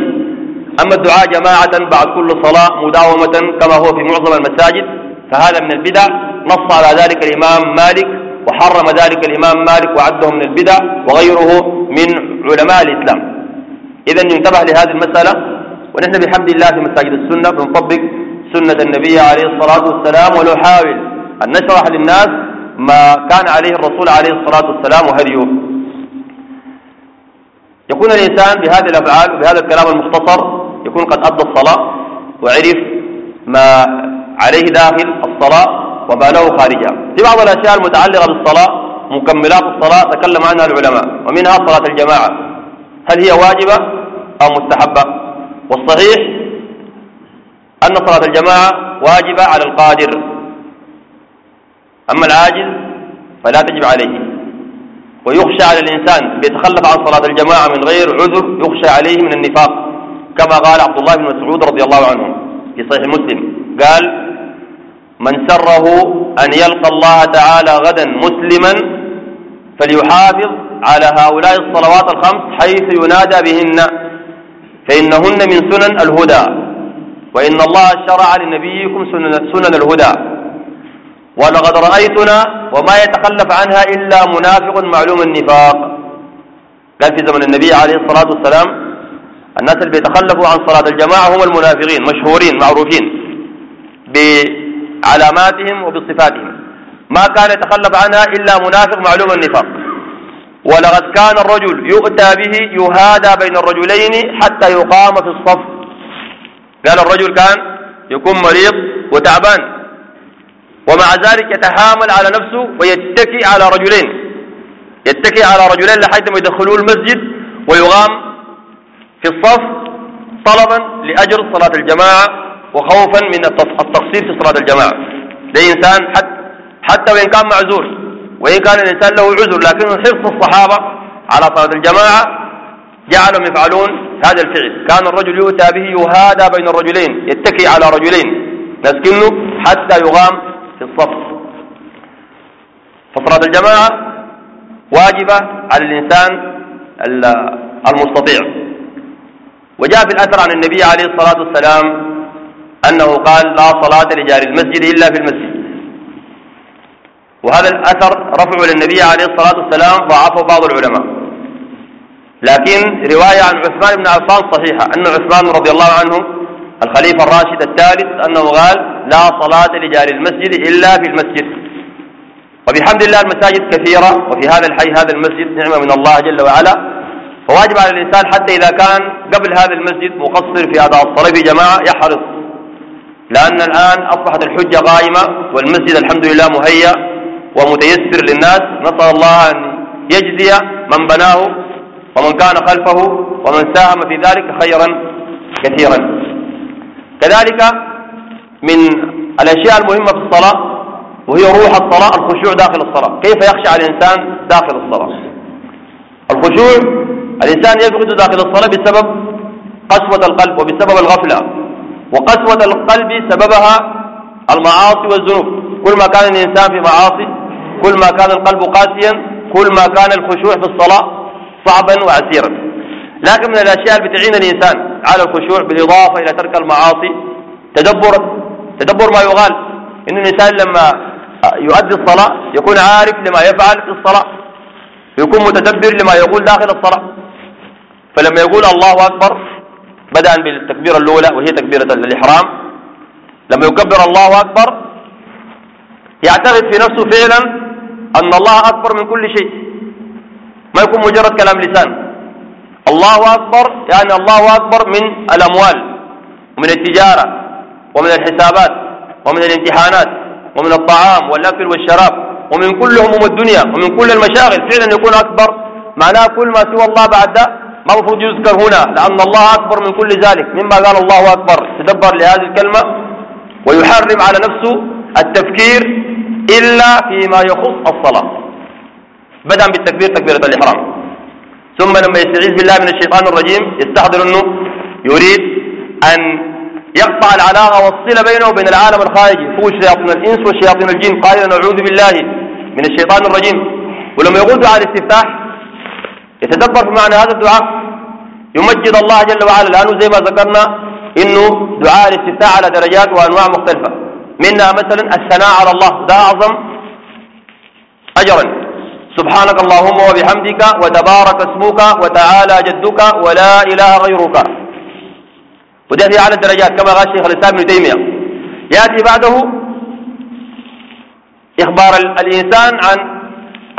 أما الدعاء جماعة بعد كل صلاة مداومة كما هو في معظم المساجد فهذا من البدع. نص على ذلك الإمام مالك وحرم ذلك الإمام مالك وعده من البدع وغيره من علماء الإسلام. إذا ينتبه لهذه المسألة ونحن بحمد الله في مساجد السنة بنطبق سنة النبي عليه الصلاة والسلام ونحاول أن نشرح للناس ما كان عليه الرسول عليه الصلاة والسلام وهديه. يكون الإنسان بهذه الأفعال وبهذا الكلام المختصر يكون قد أدى الصلاة وعرف ما عليه داخل الصلاة وما له خارجها. في بعض الأشياء المتعلقة بالصلاة مكملات الصلاة تكلم عنها العلماء ومنها صلاة الجماعة. هل هي واجبة أو مستحبة؟ والصحيح أن صلاة الجماعة واجبة على القادر. أما العاجز فلا تجب عليه. ويخشى على الإنسان بيتخلف عن صلاة الجماعة من غير عذر يخشى عليه من النفاق. كما قال عبد الله بن مسعود رضي الله عنه في صحيح مسلم قال من سره أن يلقى الله تعالى غدا مسلما فليحافظ على هؤلاء الصلوات الخمس حيث ينادى بهن فإنهن من سنن الهدى. وإن الله شرع لنبيكم سنن, سنن الهدى. ولقد رأيتنا وما يتخلف عنها إلا منافق معلوم النفاق. قال في زمن النبي عليه الصلاة والسلام الناس اللي بيتخلفوا عن صلاة الجماعة هم المنافقين مشهورين معروفين بعلاماتهم وبصفاتهم. ما كان يتخلف عنها إلا منافق معلوم النفاق. ولقد كان الرجل يؤتى به يهادى بين الرجلين حتى يقام في الصف. قال الرجل كان يكون مريض وتعبان. ومع ذلك يتحامل على نفسه ويتكي على رجلين. يتكي على رجلين لحد ما يدخلوه المسجد ويغام في الصف طلبا لأجر صلاة الجماعة وخوفا من التقصير في صلاة الجماعة. ده إنسان حتى, حتى وإن كان معذور وإن كان الإنسان له عذر لكن حرص الصحابة على صلاة الجماعة جعلهم يفعلون هذا الفعل. كان الرجل يؤتى به يهادى بين الرجلين يتكي على رجلين. نسكنه حتى يغام في الصف. فصلاة الجماعة واجبة على الإنسان المستطيع. وجاء في الأثر عن النبي عليه الصلاة والسلام أنه قال لا صلاة لجار المسجد إلا في المسجد. وهذا الأثر رفعه للنبي عليه الصلاة والسلام ضعفه بعض العلماء. لكن رواية عن عثمان بن عفان صحيحة أن عثمان رضي الله عنه الخليفة الراشد الثالث أنه قال لا صلاة لجار المسجد إلا في المسجد. وبحمد الله المساجد كثيرة وفي هذا الحي هذا المسجد نعمة من الله جل وعلا. فواجب على الإنسان حتى إذا كان قبل هذا المسجد مقصر في أداء الصلاة في جماعة يحرص. لأن الآن أصبحت الحجة قائمة والمسجد الحمد لله مهيأ ومتيسر للناس. نسأل الله أن يجزي من بناه ومن كان خلفه ومن ساهم في ذلك خيرا كثيرا. كذلك من الأشياء المهمة في الصلاة وهي روح الصلاة الخشوع داخل الصلاة. كيف يخشع الإنسان داخل الصلاة؟ الخشوع الإنسان يفقد داخل الصلاة بسبب قسوة القلب وبسبب الغفلة. وقسوة القلب سببها المعاصي والذنوب. كل ما كان الإنسان في معاصي كل ما كان القلب قاسيا كل ما كان الخشوع في الصلاة صعبا وعسيرا. لكن من الأشياء اللي بتعين الإنسان على الخشوع بالإضافة إلى ترك المعاصي. تدبر تدبر ما يقال إن الإنسان لما يؤدي الصلاة يكون عارف لما يفعل في الصلاة. يكون متدبر لما يقول داخل الصلاة. فلما يقول الله أكبر بدءا بالتكبيرة الأولى وهي تكبيرة الإحرام. لما يكبر الله أكبر يعتقد في نفسه فعلا أن الله أكبر من كل شيء. ما يكون مجرد كلام لسان. الله أكبر يعني الله أكبر من الأموال ومن التجارة ومن الحسابات ومن الامتحانات ومن الطعام والأكل والشراب ومن كل هموم الدنيا ومن كل المشاغل فعلا يكون أكبر. معناه كل ما سوى الله بعد ده ما المفروض يذكر هنا لأن الله أكبر من كل ذلك مما قال الله أكبر. تدبر لهذه الكلمة ويحرم على نفسه التفكير إلا فيما يخص الصلاة. بدءا بالتكبير تكبيرة الإحرام. ثم لما يستعيذ بالله من الشيطان الرجيم يستحضر أنه يريد أن يقطع العلاقة والصلة بينه وبين العالم الخارجي. هو شياطين الإنس وشياطين الجن. قائلا نعوذ بالله من الشيطان الرجيم. ولما يقول دعاء الاستفتاح يتدبر في معنى هذا الدعاء. يمجد الله جل وعلا. لأنه زي ما ذكرنا إنه دعاء الاستفتاح على درجات وأنواع مختلفة. منها مثلا الثناء على الله. ده أعظم أجرا. سبحانك اللهم وبحمدك وتبارك اسمك وتعالى جدك ولا إله غيرك. وده في أعلى الدرجات كما قال الشيخ الإسلام ابن تيمية. يأتي بعده إخبار الإنسان عن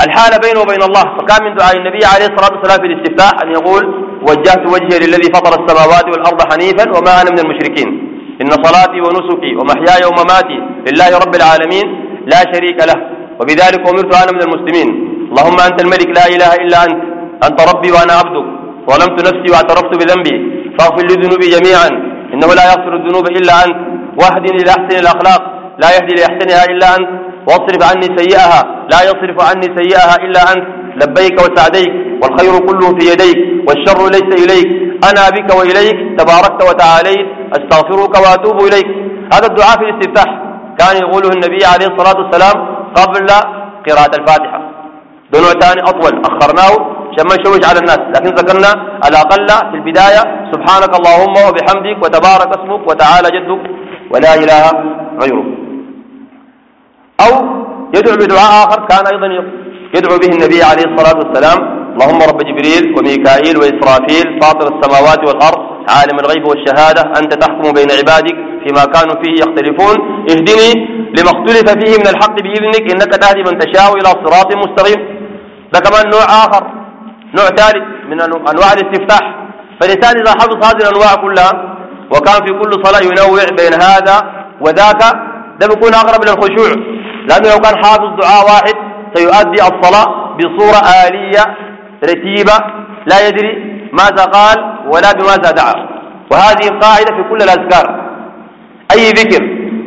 الحالة بينه وبين الله. فكان من دعاء النبي عليه الصلاة والسلام في الاستفتاح أن يقول وجهت وجهي للذي فطر السماوات والأرض حنيفا وما أنا من المشركين. إن صلاتي ونسكي ومحياي ومماتي لله رب العالمين لا شريك له. وبذلك أمرت أنا من المسلمين. اللهم أنت الملك لا إله إلا أنت أنت ربي وأنا عبدك ظلمت نفسي واعترفت بذنبي فاغفر لي ذنوبي جميعا إنه لا يغفر الذنوب إلا أنت. واهدني لأحسن الأخلاق لا يهدي لأحسنها إلا أنت. واصرف عني سيئها لا يصرف عني سيئها إلا أنت. لبيك وسعديك والخير كله في يديك والشر ليس إليك. أنا بك وإليك تباركت وتعاليت أستغفرك وأتوب إليك. هذا الدعاء في الاستفتاح. كان يقوله النبي عليه الصلاة والسلام قبل قراءة الفاتحة. دون ثاني أطول. أخرناه عشان ما نشوش على الناس. لكن ذكرنا الأقل في البداية سبحانك اللهم وبحمدك وتبارك اسمك وتعالى جدك ولا إله غيرك. أو يدعو بدعاء آخر كان أيضا يدعو به النبي عليه الصلاة والسلام. اللهم رب جبريل وميكائيل وإسرافيل فاطر السماوات والأرض عالم الغيب والشهادة أنت تحكم بين عبادك فيما كانوا فيه يختلفون. اهدني لما اختلف فيه من الحق بإذنك إنك تهدي من تشاء إلى صراط مستقيم. ده كمان نوع آخر نوع ثالث من أنواع الاستفتاح. فالإنسان إذا حفظ هذه الأنواع كلها وكان في كل صلاة ينوع بين هذا وذاك ده بيكون أقرب للخشوع لأنه لو كان حافظ دعاء واحد سيؤدي الصلاة بصورة آلية رتيبة لا يدري ماذا قال ولا بماذا دعا. وهذه القاعدة في كل الأذكار. أي ذكر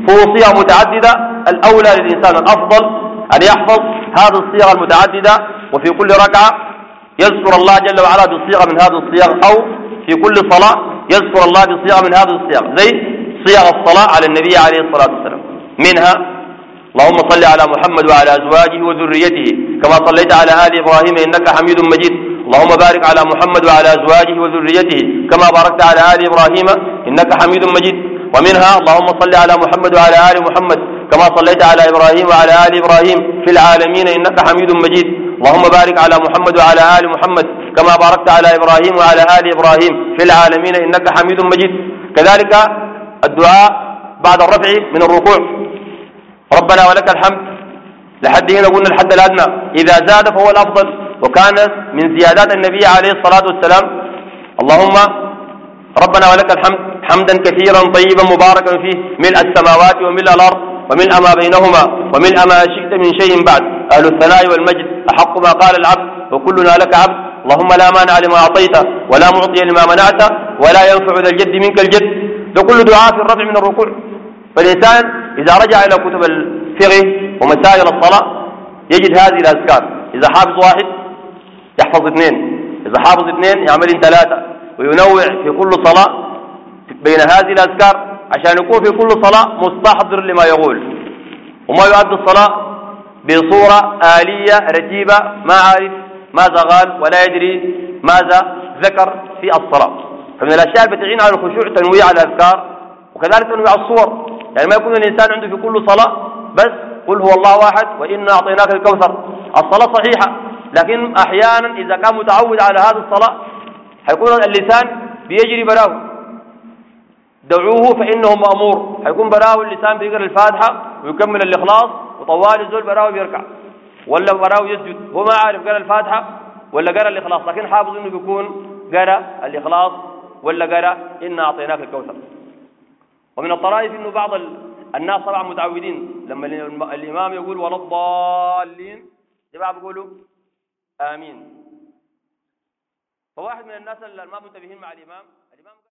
هو صيغ متعددة الأولى للإنسان الأفضل أن يحفظ هذه الصيغ المتعددة. وفي كل ركعة يذكر الله جل وعلا بصيغة من هذه الصيغ أو في كل صلاة يذكر الله بصيغة من هذه الصيغ زي صيغ الصلاة على النبي عليه الصلاة والسلام. منها اللهم صل على محمد وعلى أزواجه وذريته كما صليت على آل إبراهيم إنك حميد مجيد. اللهم بارك على محمد وعلى أزواجه وذريته كما باركت على آل إبراهيم إنك حميد مجيد. ومنها اللهم صل على محمد وعلى آل محمد كما صليت على إبراهيم وعلى آل إبراهيم في العالمين إنك حميد مجيد. اللهم بارك على محمد وعلى آل محمد كما باركت على إبراهيم وعلى آل إبراهيم في العالمين إنك حميد مجيد. كذلك الدعاء بعد الرفع من الركوع. ربنا ولك الحمد. لحد هنا قلنا الحد الأدنى. إذا زاد فهو الأفضل. وكان من زيادات النبي عليه الصلاة والسلام. اللهم ربنا ولك الحمد. حمدا كثيرا طيبا مباركا فيه. ملء السماوات وملء الأرض. وملء ما بينهما وملء ما شئت من شيء بعد أهل الثناء والمجد أحق ما قال العبد وكلنا لك عبد اللهم لا مانع لما أعطيت ولا معطي لما منعت ولا ينفع ذا الجد منك الجد. ده دعاء في الرفع من الركوع. فالإنسان إذا رجع إلى كتب الفقه ومسائل الصلاة يجد هذه الأذكار. إذا حافظ واحد يحفظ اثنين. إذا حافظ اثنين يعمل ثلاثة. وينوع في كل صلاة بين هذه الأذكار عشان يكون في كل صلاة مستحضر لما يقول. وما يؤدي الصلاة بصورة آلية رتيبة ما عارف ماذا قال ولا يدري ماذا ذكر في الصلاة. فمن الأشياء التي تعين على الخشوع تنويع الأذكار وكذلك تنويع الصور. يعني ما يكون الإنسان عنده في كل صلاة بس قل هو الله واحد وإنا أعطيناك الكوثر. الصلاة صحيحة لكن أحيانا إذا كان متعود على هذه الصلاة حيكون اللسان بيجري براه دعوه فإنه مأمور. حيكون براه اللسان بيقرأ الفاتحة ويكمل الإخلاص وطوال الزول براه بيركع. ولا براه يسجد هو ما عارف قرأ الفاتحة ولا قرأ الإخلاص لكن حافظ إنه بيكون قرأ الإخلاص ولا قرأ إنا أعطيناك الكوثر. ومن الطرائف إنه بعض الناس طبعا متعودين. لما الإمام يقول ولا الضالين جماعة بيقولوا آمين. فواحد من الناس اللي ما منتبهين مع الإمام